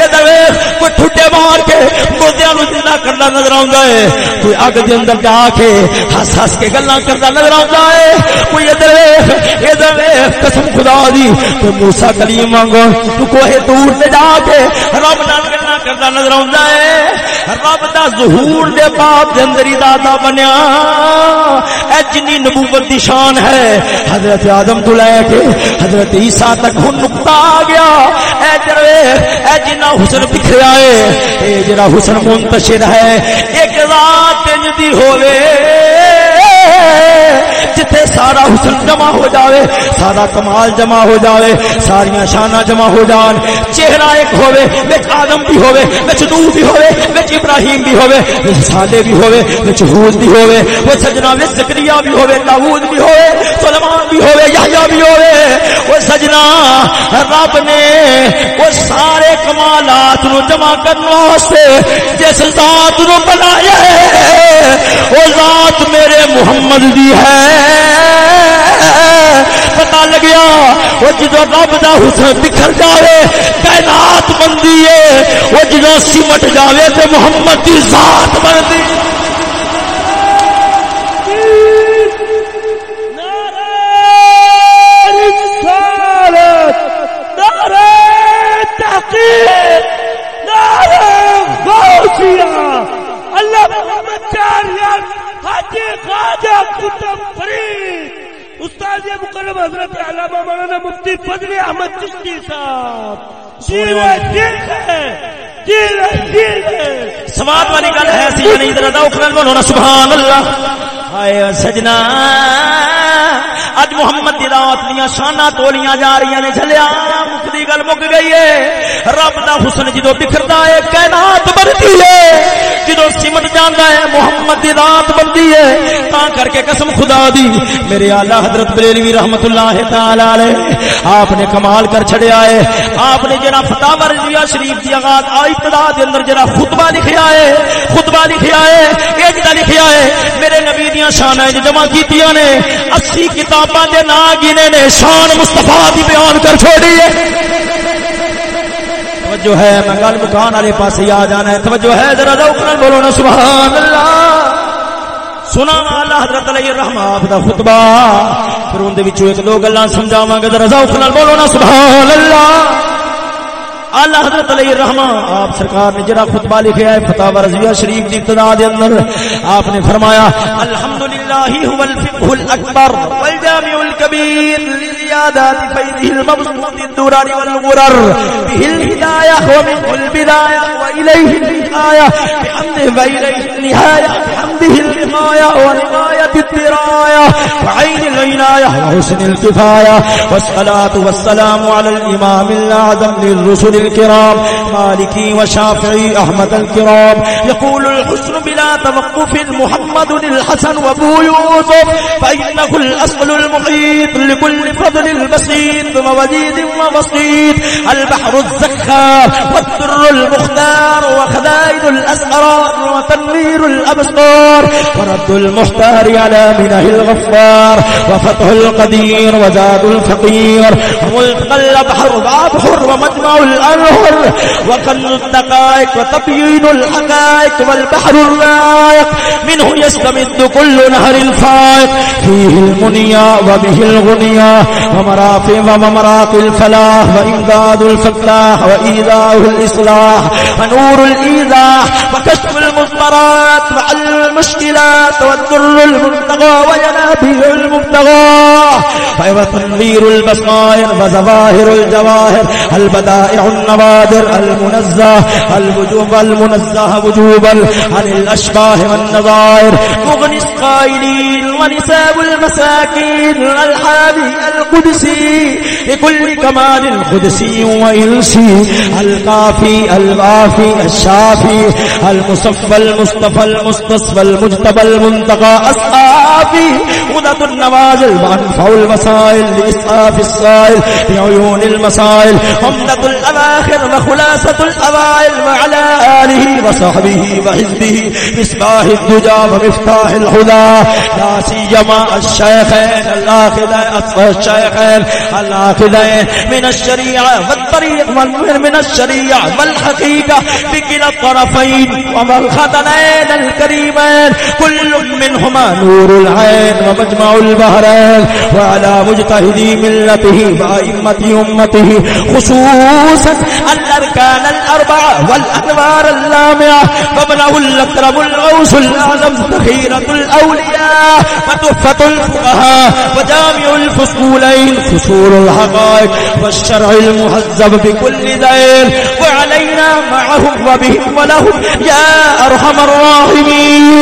اے دوے کوئی ٹھٹے مار کے مردیاں نو زندہ کرنا نظر آندا ہے۔ کوئی اگ دے اندر جا کے ہس ہس کے گلاں کردا نظر آندا ہے۔ کوئی ادھر ویکھ ادھر ویکھ، قسم خدا دی تو موسی کلیم وانگو تو کوہ دور تے جا کے۔ رب نال کردا نظر آندا ہے۔ رب دا ظہور دے باپ دے اندر ہی دادا بنیا۔ اے جنی نبوت دی شان ہے۔ حضرت آدم تو لے کے حضرت عیسیٰ تک ہن نقطہ آ گیا۔ اے جڑے اے جنہ حسن بکھریا ہے، اے جڑا حسن منتشر ہے، ایک ذات انج دی ہوے جتھے سارا حسن جمع ہو جاوے، سارا کمال جمع ہو جاوے، ساریاں شانہ جمع ہو جان۔ چہرہ ایک ہوے وچ آدم بھی ہوے وچ نوح بھی ہوے وچ ابراہیم بھی ہوے وچ صالح بھی ہوے وچ ہود بھی ہوے وہ سجنا وچ زکریا بھی ہوے داؤد بھی ہوے سلیمان بھی ہوے یحییٰ بھی ہوے وہ سجنا رب نے وہ سارے کمالات نو جمع کرنے واسطے جس ذات نو بنایا ہے، وہ ذات میرے محمد دی ہے۔ پتا لگیا وہ جدو رب دا حسن بکھر جاوے، کائنات بندی ہے۔ وہ جدو سمٹ جاوے تے محمد دی ذات بندی۔ اللہ محمد چاریان حاجی خواجہ کتب فرید۔ استاد مکرم حضرت علامہ مولانا مفتی فضل احمد چشتی صاحب۔ سواد والی گل ہے سی نہیں بولو نا سبحان اللہ۔ ہائے سجنا۔ اج محمد دی رات دیاں شاناں تولیاں جا رہی نے چلیا مکدی گل مک گئی ہے۔ رب دا حسن جدو بکھردا ہے، کائنات بنتی ہے۔ جدو سمٹ جاندا ہے، محمد دی رات بنتی ہے۔ تا کر کے قسم خدا دی، میرے اعلی حضرت بریلوی رحمت اللہ تعالی علیہ، آپ نے کمال کر چھڑیا ہے۔ آپ نے جڑا فتاوی رضویہ شریف دی آغاز ابتدا دے اندر جڑا خطبہ لکھیا ہے، خطبہ لکھیا ہے یہ جڑا لکھیا ہے، میرے نبی دیاں شاناں جمع کیتیاں نے۔ 80 کتاب کتاباں دے نا گنے نے شان مصطفی دی بیان کر چھوڑی ہے۔ توجہ ہے، میں گل مکان والے پاسے آ جانا ہے۔ توجہ ہے، ذرا ذوق نال بولو نا سبحان اللہ سنا اللہ حضرت علیہ الرحمہ آپ دا خطبہ۔ پھر ان دے وچوں ایک دو گلاں سمجھاواں گا۔ ذرا ذوق نال بولو نا سبحان اللہ اللہ حضرت علیہ الرحمہ آپ سرکار نے جڑا خطبہ لکھا ہے فتح رضویہ شریف کی ابتدا دے اندر آپ نے فرمایا، الحمدللہ هو الفقه الاکبر والجامع الكبير لزيادات فیضه المبسوط الدرر والغرر به الهدايه ومنه البدايه واليه النهايه بحمده واليه النهايه بحمده الغايه ونهايه الدرايه وعين العنايه وحسن الكفايه والصلاه والسلام على الامام الاعظم للرسل الكرام، مالكي وشافعي أحمد الكرام. يقول الحسن بلا توقف محمد الحسن وابو يوسف، فإنه الأصل المحيط لكل فضل البسيط ووجيد وبسيط. البحر الزخار والدر المختار وخدائد الأسرار وتنوير الأبصار. الغفار، ورد المحتار على منه الغفار، وفتح القدير وزاد الفقير. وملتقى البحر وابحر ومجمع الأنهر، وقل الدقائق وتبيين الحقائق والبحر الرائق منه يستمد كل نهر فائق فيه المنيا وبه الغنيا ومرافع ومراق الفلاح، وإمداد الفتاح، وإيذاء الإصلاح، ونور الإيذاح وكشف المضطرات وحل المشكلات والدر المنتقى وينابه المبتغى. فهو تنوير البصائر وزواهر الجواهر، البدائع النوادر المنزه، الوجوب المنزه وجوبا عن الاشباه والنظائر. مغني القائلين ونساب المساكين الحادي القدسي، لكل كمال قدسي وإنسي القافي، الوافي، الشافي، المصفى، المصطفى، المستصفى المجتبى المنتقى أصحابي هدى النوازل وأنفع الوسائل لإسعاف السائل بعيون المسائل عمدة الأواخر وخلاصة الأوائل وعلى آله وصحبه وحزبه مصباح الدجى ومفتاح الهدى لا سيما الشيخين الآخذين الشيخين الآخذين من الشريعة والطريق والمهر من الشريعة والحقيقة بكلا الطرفين والختنين الكريمين البحرين كل منهما نور العين ومجمع البحرين وعلى مجتهدي ملته وأئمة أمته، خصوصا الأركان الأربعة والأنوار اللامعة، وابنه الأكرم الغوث الأعظم، ذخيرة الأولياء، وتحفة الفقهاء، وجامع الفصولين، فصول الحقائق، والشرع المهذب بكل دين، وعلينا معهم وبهم ولهم، يا أرحم الراحمين.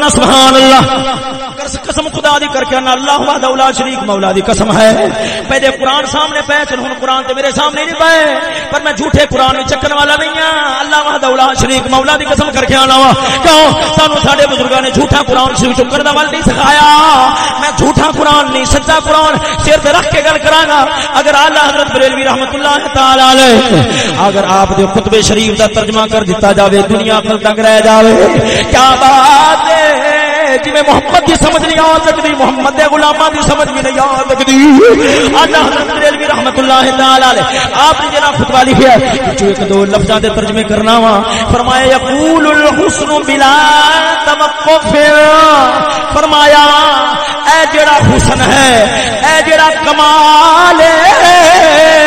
نا سبحان اللہ قسم خدا دی کر کے اللہ وحدہ اولا شریک مولا دی قسم ہے۔ پہلے قرآن سامنے پہ چل ہن قرآن تے میرے سامنے نہیں پے۔ پر میں جھوٹے قرآن میں چکن والا نہیں ہاں۔ اللہ وحدہ اولا شریک مولا دی قسم کر کے آنا وا۔ کیوں؟ سانو ساڈے بزرگاں نے جھوٹا قرآن سے چکن دا ول نہیں سکھایا۔ میں جھوٹا قرآن نہیں، سچا قرآن سر تے رکھ کے گل کراں گا اگر اعلی حضرت بریلوی رحمتہ اللہ تعالی علیہ، اگر آپ دے خطبے شریف دا ترجمہ کر دیتا جاوے، دنیا کل تک رہ جاوے۔ کیا بات ہے؟ جی میں محمد کی سمجھ نہیں آ سکتی، محمد دے غلامہ دی سمجھ بھی نہیں آ سکتی۔ اللہ حضرت بریلوی رحمت اللہ تعالی علیہ، آپ نے جناب خطبہ لکھیا ہے، جو ایک دو لفظاں دے ترجمے کرنا وا، فرمایا، یقول الحسن بلا توقف۔ فرمایا، اے جڑا حسن ہے، اے جڑا کمال ہے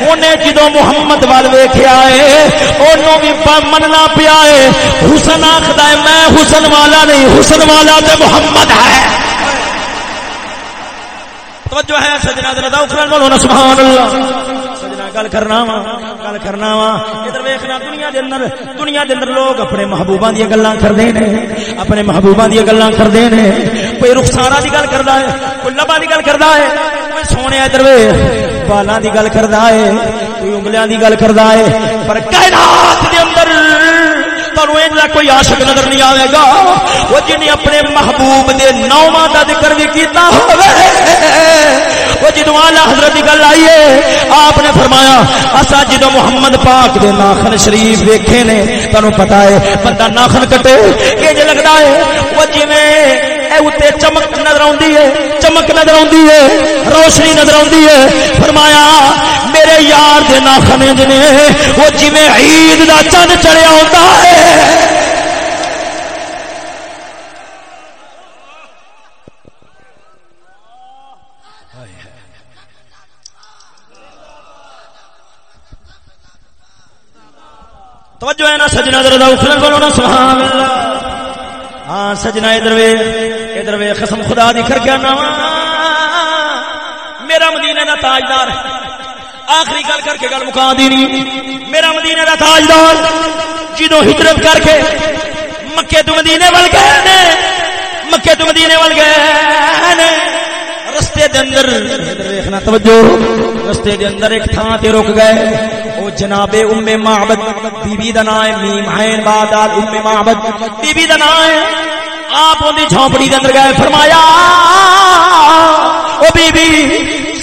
انہیں جدو محمد وال ویکھیا ہے بھی مننا پیا ہے، حسن آکھدا ہے، میں حسن والا نہیں، حسن والا تے محمد ہے۔ توجہ ہے، سجنا ذرا اخرن بولو سبحان اللہ گل کرنا وا، گل کرنا وا۔ ادھر ویکھنا، دنیا دے اندر، دنیا دے اندر لوگ اپنے محبوباں دی گلاں کردے نے، اپنے محبوباں دی گلاں کردے نے۔ کوئی رخسارا دی گل کردا ہے، کوئی لبا دی گل کردا ہے، کوئی سونے ادھر بالاں دی گل کردا ہے کوئی انگلیاں دی گل کردا ہے پر کائنات دے اندر کوئی عاشق نظر نہیں آئے گا وہ جن اپنے محبوب دے نواں کا ذکر بھی کیتا وہ جدو آلہ حضرت کی گل آئی ہے آپ نے فرمایا اصا جدو محمد پاک دے ناخن شریف دیکھے نے تمہیں پتا ہے بندہ ناخن کٹے کہ لگتا ہے وہ جی اتنے چمک نظر آتی ہے، چمک نظر آتی ہے، روشنی نظر آتی ہے۔ فرمایا، میرے یار دے ناخن جنے وہ جی عید دا چند چڑیا ہوتا ہے۔ توجہ ہے نا سجنا درد اخرن بولو نا، سبحان اللہ۔ ہاں سجنا ادھر ادھر وے قسم خدا دی، کر کے نا میرا مدینے دا تاجدار آخری گل کر کے گل مکا دینی میرا مدینے دا تاجدار جدو ہجرت کر کے مکے تو مدینے ول گئے نے۔ مکے تو مدینے ول گئے نے۔ رستے دے اندر دیکھنا توجہ، رستے دے اندر ایک تھان تے رک گئے۔ او جناب ام معبد بی بی دا نام ہے میم عین با دال ام معبد بی بی دا نام ہے آپ اون دی جھونپڑی دے اندر گئے، فرمایا، او بی بی،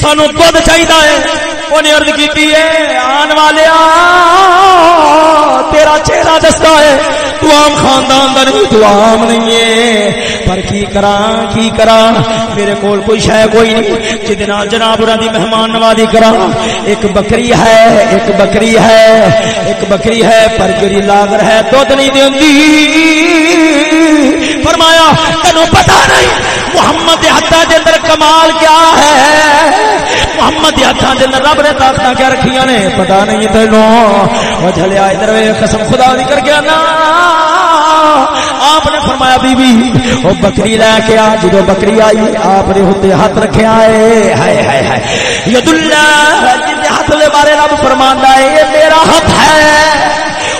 سانو دودھ چاہیدا ہے۔ انہیں عرض کیتی ہے، آن والیا تیرا چہرہ دستا ہے۔ تو عام خاندان دا نہیں، تو عام نہیں ہے۔ پر کی کراں کی کراں؟ میرے کول کوئی شے کوئی نہیں۔ جدنا جناب انہاں دی مہمان نوازی کراں، ایک بکری ہے، ایک بکری ہے، ایک بکری ہے، پر جڑی لاغر ہے، دودھ نہیں دیندی۔ فرمایا تینوں پتہ نہیں محمد دے ہتھاں دے اندر کمال کیا ہے. محمد دے ہتھاں دے اندر رب نے طاقتاں کیا رکھیاں نے؟ پتہ نہیں تینوں او جھلیا ادھر وے قسم خدا دی کر کے نا۔ آپ نے فرمایا بی بی او بکری لے کے آ، جدو بکری آئی، آپ نے ہوتے ہاتھ رکھے آئے۔ ہائے ہائے ہائے۔ ید اللہ ہاتھ دے بارے رب فرماندا ہے، یہ میرا ہاتھ ہے۔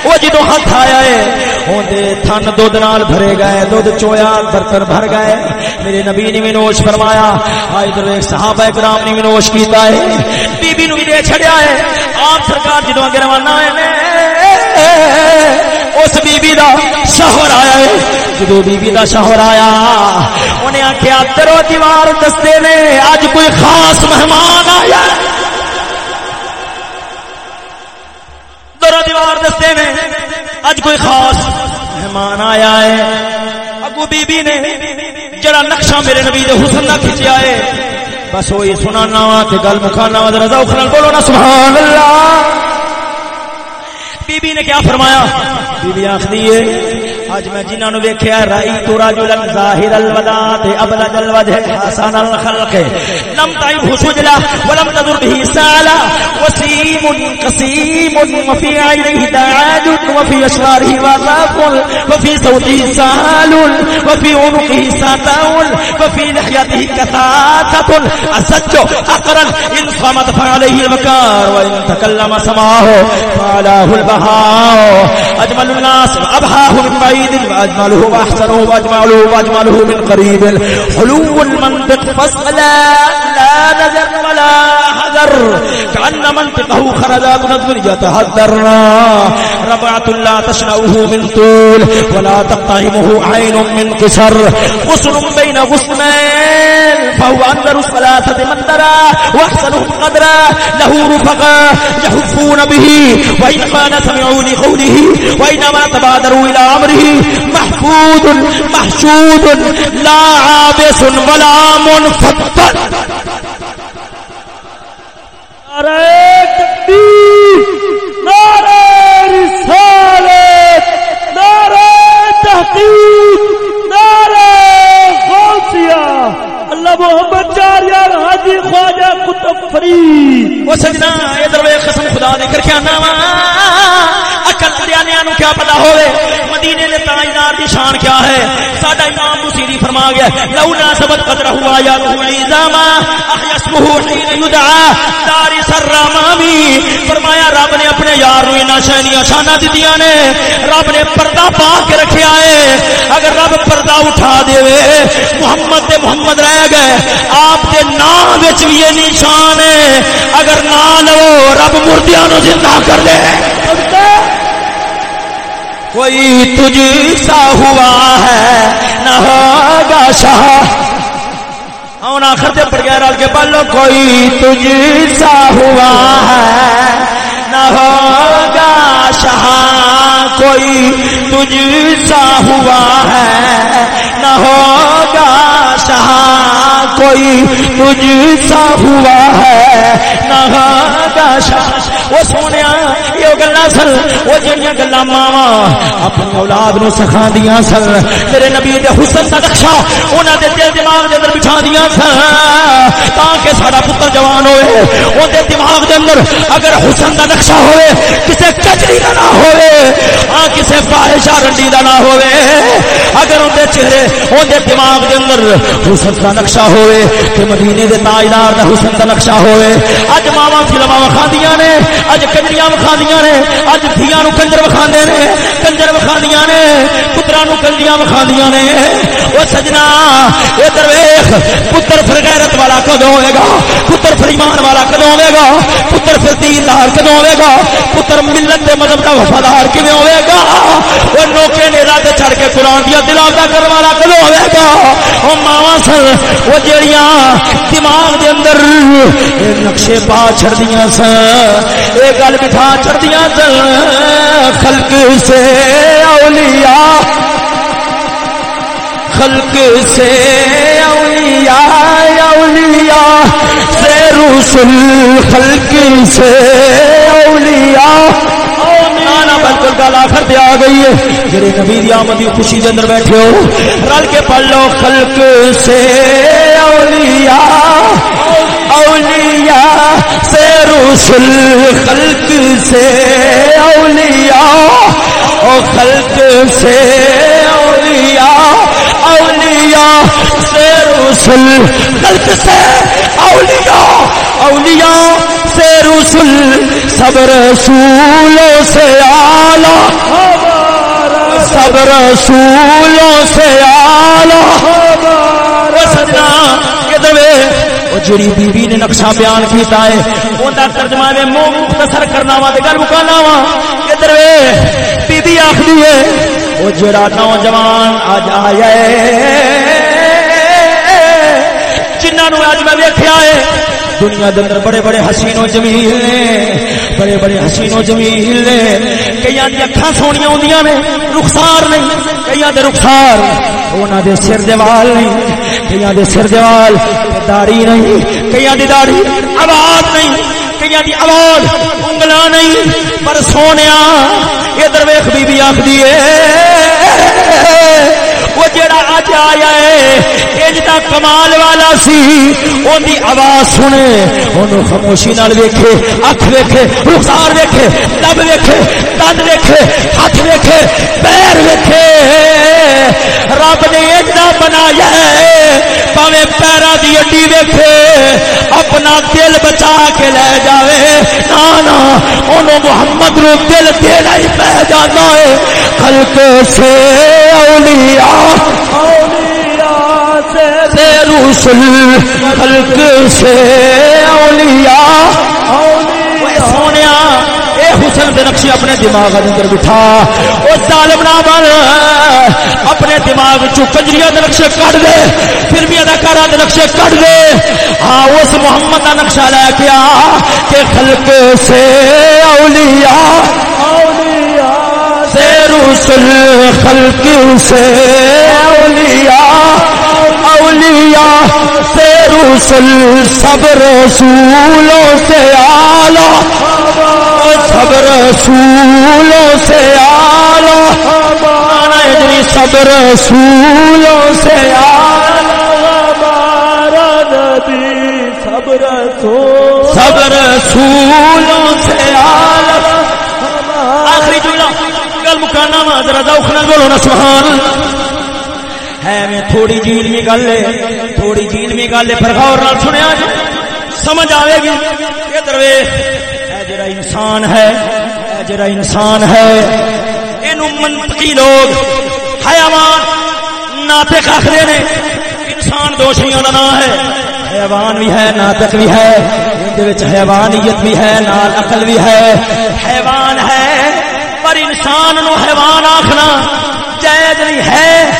وہ جدو ہاتھ آیا ہے ہوندے تھن دودھ نال بھرے گئے، دودھ چویا، برتن بھر گئے۔ میرے نبی نے بھی نوش فرمایا، آج ادھر ایک صحابہ کرام نے بھی نوش کیتا ہے۔ بی بی نو بھی دے چھڑیا ہے۔ آپ سرکار جدو اگے روانہ ہے اس بی بی دا شوہر آیا ہے۔ جدو بی بی دا شوہر آیا، انہیں آخیا درو دیوار دستے نے اج کوئی خاص مہمان آیا۔ ہے درو دیوار دستے نے اج کوئی خاص مہمان آیا ہے۔ اگو بی بی نے جڑا نقشہ میرے نبی دے حسن نہ کھچیا ہے۔ بس وہی سنانا وا تے گل مکھانا وا رضا اخرن بولو نا سبحان اللہ۔ بی بی نے کیا فرمایا؟ بی بی آخری ہے اج میں جنہاں نو ویکھیا رائی تو رجلا ظاہر الوداع ابلج الوجه حسن الخلق. لم تعب سجلا ولم تدر به سالا. وسيم قسيم وفي عينه دعاج وفي اشعاره وظاف وفي صوته سهال وفي عنقه ساتاول وفي لحيته كثاثة أسج أقرا إن صمت فعليه المكار وإن تكلم سماه فعلاه البهاء واجمل الناس ابهاه من بعيد واجمله واحسنه واجمله واجمله من قريب حلو المنطق فاسألا لا ولا حذر. كأن منطقه خرجات نظم يتهذرنا ربعة لا تشنعه من طول ولا تقتهمه عين من قصر. غصن بين غصنين، فهو أنذر الثلاثة مندرا وأحسنهم قدرا. له رفقا يحفون به. وإن كان سمعوا لقوله، وإنما تبادروا إلى أمره. محفوظ، محشود، لا عابس ولا منفضل نعرہ تکبیر نعرہ رسالت نعرہ تحقیق نعرہ غوثیہ۔ اللہ محمد چار یار، حاجی خواجہ کتب فرید۔ وہ سجنا ادھر وے قسم خدا نے کر کے آنا وا عقل دیانیاں نو کیا پتہ ہوے مدینے دے تاجدار دی شان کیا ہے؟ ساڈا امام بصیری فرما گیا، لولا سبت قدر ہوا یا روح عظاما احیسمہ حين يدعى دار سرامامی فرمایا، رب نے اپنے یار نو انہاں شانیاں شاناں دتیاں نے۔ رب نے پردہ پا کے رکھیا ہے۔ اگر رب پردہ اٹھا دے محمد تے محمد رہ گئے۔ آپ دے نام بھی یہ نشان ہے۔ اگر نہ لو، رب مردیاں نو زندہ کر دے۔ کوئی تجھ سا ہوا ہے، نہ ہوگا شاہ۔ آن آخر تے پڑ گیا رل کے پلو کوئی تجھ سا ہوا ہے، نہ ہوگا شاہ۔ کوئی تجھ سا ہوا ہے، نہ ہوگا کوئی تجھ سا ہوا ہے۔ نہ شاہ وہ سونے یہ گلا سن وہ جہاں گلا ماوا اپنی اولاد نو سکھا دیا سن تیرے نبی دے حسن کا نقشہ انہوں دے دل دماغ دے اندر بچھا دیا سن تاکہ سارا پتر جوان ہوئے وہ دے دماغ دے اندر اگر حسن کا نقشہ ہوئے، کسے کچری کا نہ ہوئے ہاں کسے فاحشہ رنڈی کا نہ ہوئے۔ اگر ان دے چہرے ان دے دماغ دے اندر حسن کا نقشہ ہوئے ہوئے کہ مدینے دے تاجدار دا حسن کا نقشہ ہوئے۔ اج ماوا فلما وکھاندیاں نے، اج کنجریاں وکھاندیاں نے، اج دھیاں نو کنجر وکھاندے نے، کنجر وکھاندیاں نے، پتراں نو کنجریاں وکھاندیاں نے۔ او سجنا ادھر ویکھ پتر پھر غیرت والا کدوں ہوے گا؟ پتر پھر ایمان والا کدوں ہوے گا؟ پتر پھر دیندار کدوں ہوے گا؟ پتر ملت دے مذہب دا وفادار کیویں ہوے گا؟ او نوکے نے رات چڑھ کے قران دی تلاوت کرن والا کدوں ہوے گا؟ او ماواں سن او جڑیاں دماغ دے اندر اے نقشے پا چھڑدیاں سن، اے گل بٹھا چھڑدیاں سن۔ خلق سے اولیاء، خلق سے اولیاء اولیاء سے رسول، خلق سے اولیاء۔ گل آخر پہ آ گئی ہے۔ جڑے نبی دی آمد دی خوشی دے اندر بیٹھے ہو، رل کے پڑھ لو، خلق سے اولیاء اولیاء سے رسول خلق سے اولیاء، او خلق سے اولیاء اولیاء سے رسول خلق سے اولیاء اولیاء سے رسول، سب رسولوں سے آلہ سب رسولوں سے آلہ سجنا وہ جڑی بی بی نے نقشہ بیان کیتا ہے اوندا ترجمہ میں منہ مختصر کرنا وا، تے گل مکانا وا۔ ادھر وے بی بی آکھدی ہے، وہ جڑا نوجوان اج آیا ہے۔ جنہاں نو اج میں ویکھیا ہے، دنیا دے اندر بڑے بڑے حسین و جمیل نے، بڑے بڑے حسین و جمیل نے، کئیاں دی اکھاں سونیاں ہوندیاں نے، رخسار نہیں کئیاں دے رخسار، انہاں دے سر دے وال نہیں کئی دے سر دیوال داڑھی نہیں کئی دی داڑھی آواز نہیں کئی دی آواز انگلا نہیں، پر سونے ادھر ویخ بی بی آخری وہ جڑا اج آیا ہے اج دا کمال والا سی، اون دی آواز سنے۔ اونوں خاموشی نال ویکھے، اکھ ویکھے، رخسار ویکھے لب ویکھے دند ویکھے، ہاتھ ویکھے، پیر ویکھے رب نے اج دا بنایا ہے پاوے پیراں دی اڈی ویکھے، اپنا دل بچا کے لے جاوے۔ نا نا، اونوں محمد رو دل دینا ہی پہ جانا ہے۔ خلق سے اولیاء اولیاء سے رسل خلق سے اولیاء۔ حسن دے نقشے اپنے دماغ اندر بٹھا۔ او ظالم نہ بن۔ اپنے دماغ چو کجریاں دے نقشے کٹ دے۔ پھر بھی اداکاراں دے نقشے کٹ دے۔ ہاں اس محمد دا نقشہ لے کے آ کہ خلق سے اولیاء سے۔ رسل خلق سے اولیاء اولیاء سے رسل سب رسولوں سے آلہ سب رسولوں سے آلہ اجری سب رسولوں سے سب رسولوں سے آلہ آخری جملہ۔ گل مکانا وا ذرا ذوق نال بولو نا، سبحان ہے میں تھوڑی جی علمی گل ہے، تھوڑی جی علمی گل ہے، پر غور نال سنیا جی سمجھ آوے گی۔ ادھر ویکھ۔ جڑا انسان ہے، جڑا انسان ہے، اینو منطقی لوگ، حیوان ناطق آخرے نے، انسان دوشیاں دا نام ہے۔ حیوان بھی ہے، ناطق بھی ہے وچ حیوانیت بھی ہے، نال عقل بھی ہے۔ حیوان ہے، پر انسان نو حیوان آخنا جائز نہیں ہے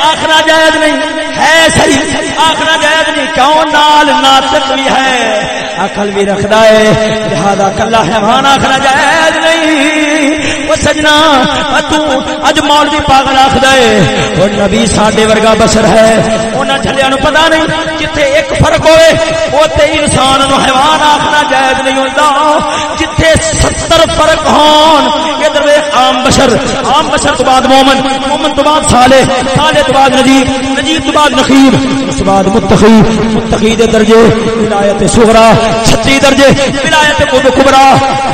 آخنا جائز نہیں۔ ہے صحیح آخنا جائز نہیں کیوں نال ناطق بھی ہے؟ عقل بھی رکھدا ہے۔ لہذا کلا حیوان آخنا جائز نہیں۔ وہ سجنا تو اج مولوی پاگل آخدا ہے۔ وہ نبی ساڈے ورگا بشر ہے۔ انہاں جھلیاں نو پتہ نہیں جتھے ایک فرق ہوئے، اوتے انسان نو حیوان آخنا جائز نہیں ہوندا۔ جتھے 70 فرق ہون، ادھر عام بشر۔ عام بشر تو بعد مومن مومن تو بعد صالح صالح تو بعد نجیب نجیب تو بعد بعد نقیب اس بعد متقی متقی دے درجے، ولایت صغرا 36 درجے، ولایت کبرا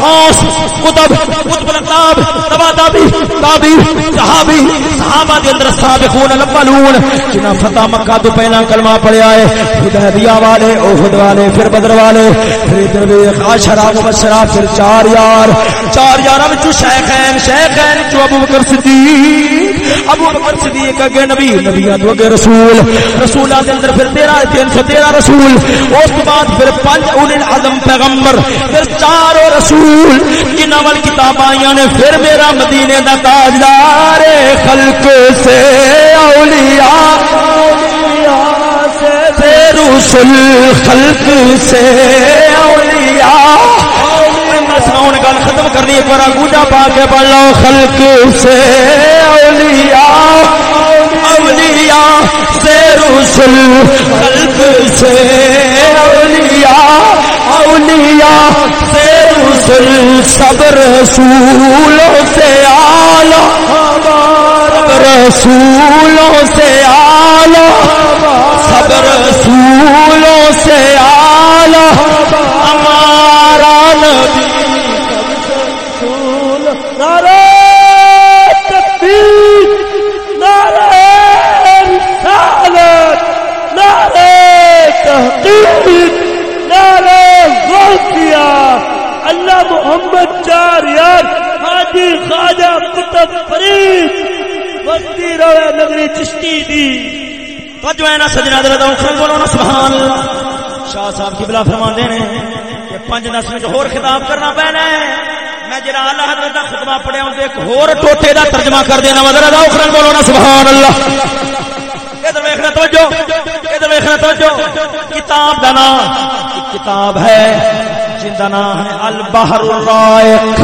غوث قطب قطب القطاب تبا تابی صحابی، صحابہ دے اندر سابقون الاولون، جنہاں فتح مکہ تو پہلا کلمہ پڑھیا ہے حدیبیہ والے احد والے، پھر بدر والے، پھر ادھر بھی عاشرہ مبشرہ پھر چار یار چار یار وچ شیخین شیخین جو ابو بکر صدیق، ابو بکر صدیق اگے نبی، نبیاں تو اگے رسول رسولاں دے اندر پھر 13 313 رسول۔ اس تو بعد پھر پنج اول العظم پیغمبر۔ پھر چار رسول۔ جنہاں وال کتاب آئیاں نے، پھر میرا مدینے دا تاجدار خلق سے اولیاء۔ سے رسول خلق سے اولیاء۔ ساؤن گل ختم کرنی ایک بار گوجا پا کے پڑھ لو۔ خلق سے اولیاء۔ اولیاء۔ رسل خلق سے اولیاء اولیاء سے رسل سب رسولوں سے آلہ سب رسولوں سے آلہ سب رسولوں سے آلہ ہمارا نبی وستی روے نگری چشتی دی۔ توجہ ہے نا سجنا دل دا اکھر بولو نا، سبحان اللہ۔ شاہ صاحب کی بلا فرما دے نے کہ پنج دس منٹ ہور خطاب کرنا پینا ہے۔ میں جرا اللہ حضرت دا خطبہ پڑھیا ہوں ایک ہور ٹوٹے دا ترجمہ کر دینا مدر دا اکھر بولو نا، سبحان اللہ۔ ادھر ویکھنا توجہ۔ ادھر ویکھنا توجہ۔ کتاب دا نام کتاب ہے، جن دا نام ہے البحر الرائق۔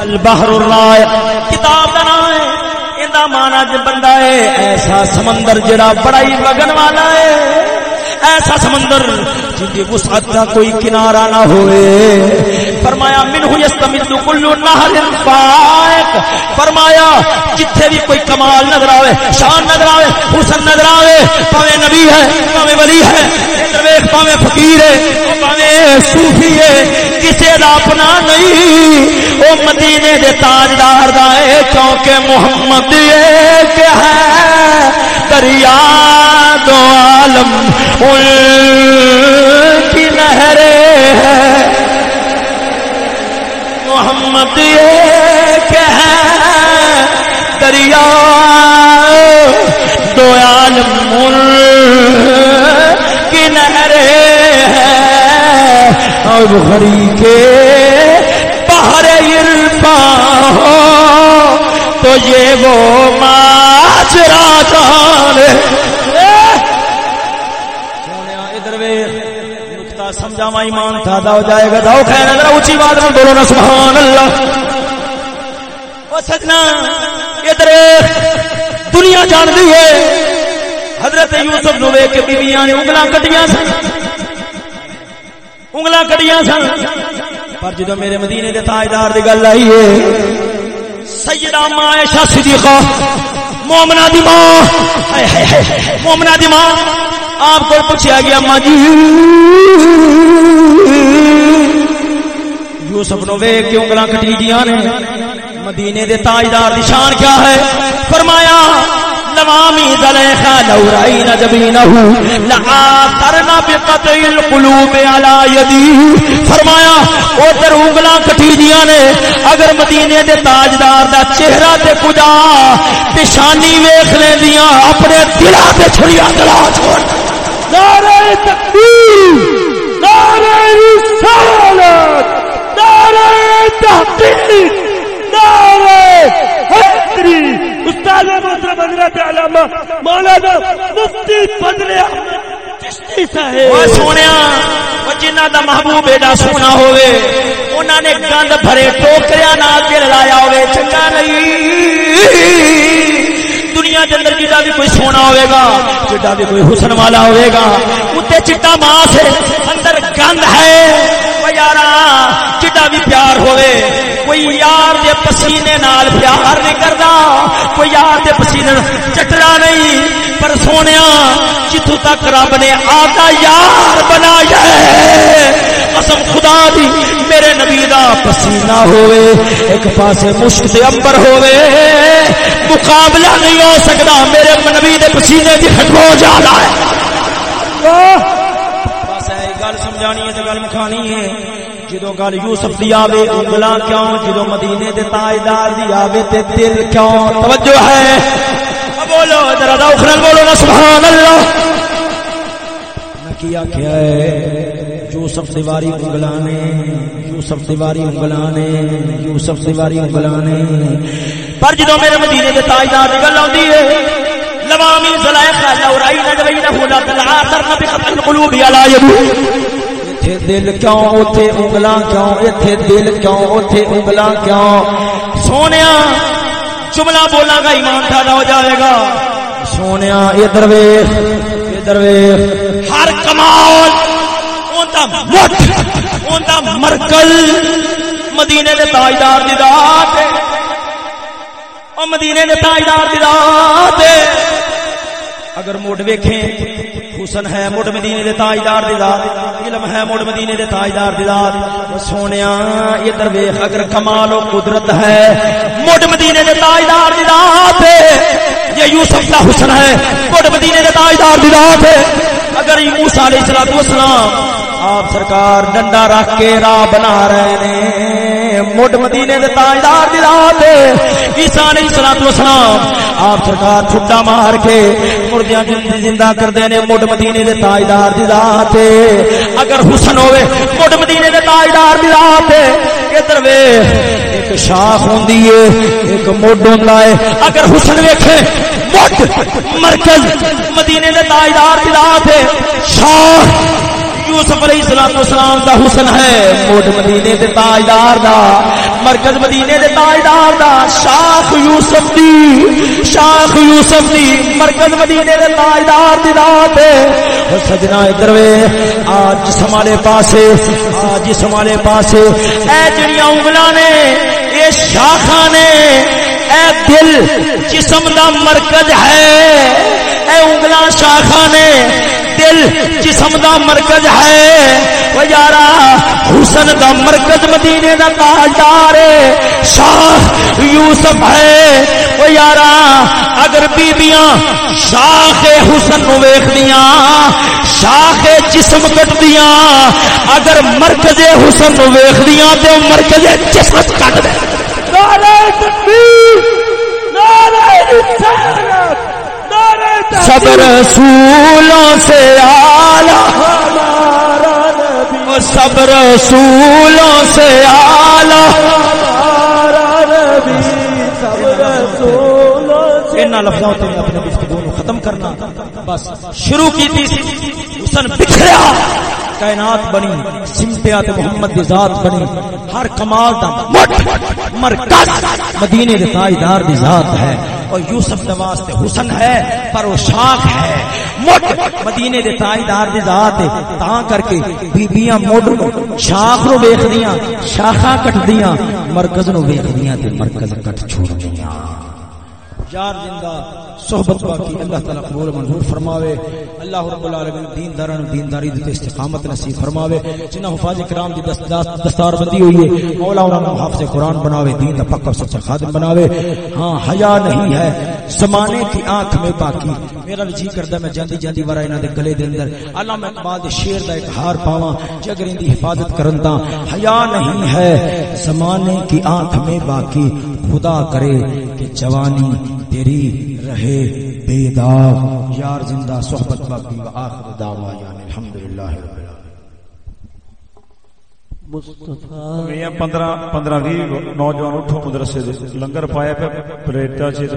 البحر الرائق۔ کتاب دا نام ہے مانا جو بندہ ہے، ایسا سمندر جڑا بڑا ہی وگن والا ہے۔ ایسا سمندر جی کی وسعت کا کوئی کنارہ نہ ہوئے۔ فرمایا منہ یستمد کل نہر فائق فرمایا، جتھے بھی کوئی کمال نظر آوے، شان نظر آوے، حسن نظر آوے، پاوے نبی ہے، پاوے ولی ہے، درویش پاوے فقیر ہے پاوے صوفی ہے، کسے دا اپنا نہیں، او مدینے دے تاجدار دا ہے، کیونکہ محمد ایک ہے، دریا دو عالم، ان کی نہریں ہیں۔ محمد ایک دریا دو عالم ان کی نہریں ہیں اور کے باہر عرفان ہو تو یہ وہ ماجرا جانے سمجھاوا ایمان تھا ہو جائے گا داؤ خیر اونچی بات میں بولو نا سبحان اللہ سجنا ادھر دنیا جان دی ہے۔ حضرت یوسف نو ویکھ کے بیویاں نے انگلاں کٹیاں سن۔ انگلاں کٹیاں سن۔ پر جدو میرے مدینے دے تاجدار دی گل آئی ہے، سیدہ ماں عائشہ صدیقہ، مومنہ دی ماں۔ مومنہ دی ماں۔ آپ کو پوچھا گیا، ماں جی۔ یوسف نو وے کیوں گلا کٹی دیا نے۔ مدینے دے تاجدار نشان کیا ہے؟ فرمایا لوامی زلیخا بقطع القلوب یدی. فرمایا او در انگلاں نے، اگر مدینے دے تاجدار دا چہرہ تے کجا پشانی ویکھ لیندیاں، اپنے دلاں تے چھڑیاں دلا چھوڑ نعرہ تکبیر، نعرہ رسالت، نعرہ تحقیق استاد محترم حضرت علامہ مولانا مفتی فضل چشتی صاحب! او سونیا او جنہ دا محبوب ایڈا سونا ہوئے، انہاں نے گند بھرے ٹوکریاں نال دل لایا ہوئے، چنگا نہیں! دنیا کے اندر جدا بھی کوئی سونا ہوئے گا جدا بھی کوئی حسن والا ہوئے گا اتنے چٹا ماس ہے، اندر گند ہے۔ وہ یارا جدا بھی پیار ہوئے کوئی یار دے پسینے نال پیار نہیں کردا کوئی یار دے پسینے چٹنا نہیں۔ پر سونیا جتوں تک رب نے آتا یار بنایا ہے قسم خدا دی میرے نبی دا پسینہ ہوئے۔ ایک پاسے مشک دے امبر ہوئے۔ مقابلہ نہیں ہو سکتا میرے نبی دے پسینے دی ہٹو جانا ہے۔ بس ہے گل سمجھانی ہے تو گل مکھانی ہے۔ جدو گل یوسف دی آوے، انگلاں کیوں؟ جدو مدینے دے تاجدار دی آوے تے دل کیوں؟ توجہ ہے۔ بولو، ذرا ذوق نال بولو نا سبحان اللہ کیا کیا ہے، یوسف دیواری انگلانے یوسف دیواری انگلانے یوسف دیواری انگلانے پر جدو میرے مدینے دے تاجدار دی گل آندی ہے، لوامی زلائخہ لورائی ندوینہ لا تلعاثر نبی قطع القلوب علا یدو ایتھے دل کیوں اوتھے انگلاں کیوں ایتھے دل کیوں اوتھے انگلاں کیوں سونیا جملہ بولاں گا ایمان ٹھاڈا ہو جائے گا سونیا ادھر ویکھ ادھر ویکھ ہر کمال اوندا مٹھ مدینے دے تاجدار دی ذات او مدینے دے تاجدار دی ذات اگر موڈ ویکھیں حسن ہے مڑ مدینے دے تاجدار دی ذات علم ہے مڑ مدینے دے تاجدار دی ذات سونیا، ادھر ویکھ، اگر کمال و قدرت ہے، مڑ مدینے دے تاجدار دی ذات یہ یوسف دا حسن ہے، مڑ مدینے دے تاجدار دی ذات اگر موسی علیہ الصلوۃ والسلام آپ سرکار ڈنڈا رکھ کے راہ بنا رہے نے مڈ مدینے دے تاجدار دی رات عیسیٰ علیہ الصلوۃ والسلام، آپ سرکار چھٹا مار کے مردیاں زندہ کردے نے مڈ مدینے دے تاجدار دی رات اگر حسن ہوے مڈ مدینے دے تاجدار دی رات ادھر وے ایک شاخ ہوندی ہے، ایک مڈ ہوندا ہے۔ اگر حسن ویکھے مڈ مرکز مدینے دے تاجدار دی رات شاخ یوسف علیہ السلام والسلام دا حسن ہے۔ موٹ مدینے دے تاجدار دا، مرکز مدینے دے تاجدار دا، شاخ یوسف دی، شاخ یوسف دی، مرکز مدینے دے تاجدار دی رات او سجنا ادھر وے آج جسم والے پاسے، آج جسم والے پاسے، اے جڑیاں انگلاں نے، اے شاخاں نے اے دل جسم دا مرکز ہے۔ اے انگلاں شاخاں نے دل جسم دا مرکز ہے۔ وہ یارا، حسن دا مرکز مدینے دا تاجدار ہے شاہ یوسف ہے۔ وہ یارا، اگر بیبیاں شاخ حسن نو ویکھ دیاں شاخ جسم کٹ دیاں اگر مرکز حسن نو ویکھ دیاں تے مرکز جسم کٹ دے۔ سب رسولوں سے آلہ ہمارا نبی۔ سب رسولوں سے آلہ ہمارا نبی سب رسولوں سے ان لفظوں سے میں اپنے گفتگو کو ختم کرنا، بس شروع کی تھی حسن بکھریا، کائنات بنی سمتیات محمد دی ذات بنی، ہر کمال دا مرکز مدینے دے تاجدار دی ذات ہے، اور یوسف دے واسطے حسن ہے، پر وہ شاخ ہے مٹ مدینے دے تاجدار دی ذات ہے، تاں کر کے بیبییاں مڈ نو، شاخ نو ویکھدیاں، شاخاں کٹدیاں، مرکز نو ویکھدیاں تے مرکز کٹ چھوڑدیاں۔ یار زندہ، صحبت باقی اللہ تعالی قبول منظور فرماوے۔ اللہ رب العالمین دین داران دین داری دی استقامت نصیب فرماوے۔ جنہ حفاظ کرام دی دست دست دستار بندی ہوئی ہے مولا انہاں نو حافظ قرآن بناوے، دین دا پکا سچا خادم بناوے۔ ہاں حیا نہیں ہے، زمانے کی آنکھ میں باقی میرا بھی جی کردا میں جاندی جاندی ورا انہاں دے گلے دے اندر۔ علامہ اقبال دے شعر دا ایک ہار پاواں کہ اگر ان دی حفاظت کرن تا حیا نہیں ہے، زمانے کی آنکھ میں باقی خدا کرے کہ جوانی تیری رہے بے داغ یار زندہ صحبت باقی و آخر دعوا یعنی الحمدللہ رب العالمین۔ مصطفیٰ۔ پندرہ پندرہ بھی نوجوان اٹھو مدرسے دے لنگر پایا پہ پلیٹا چیز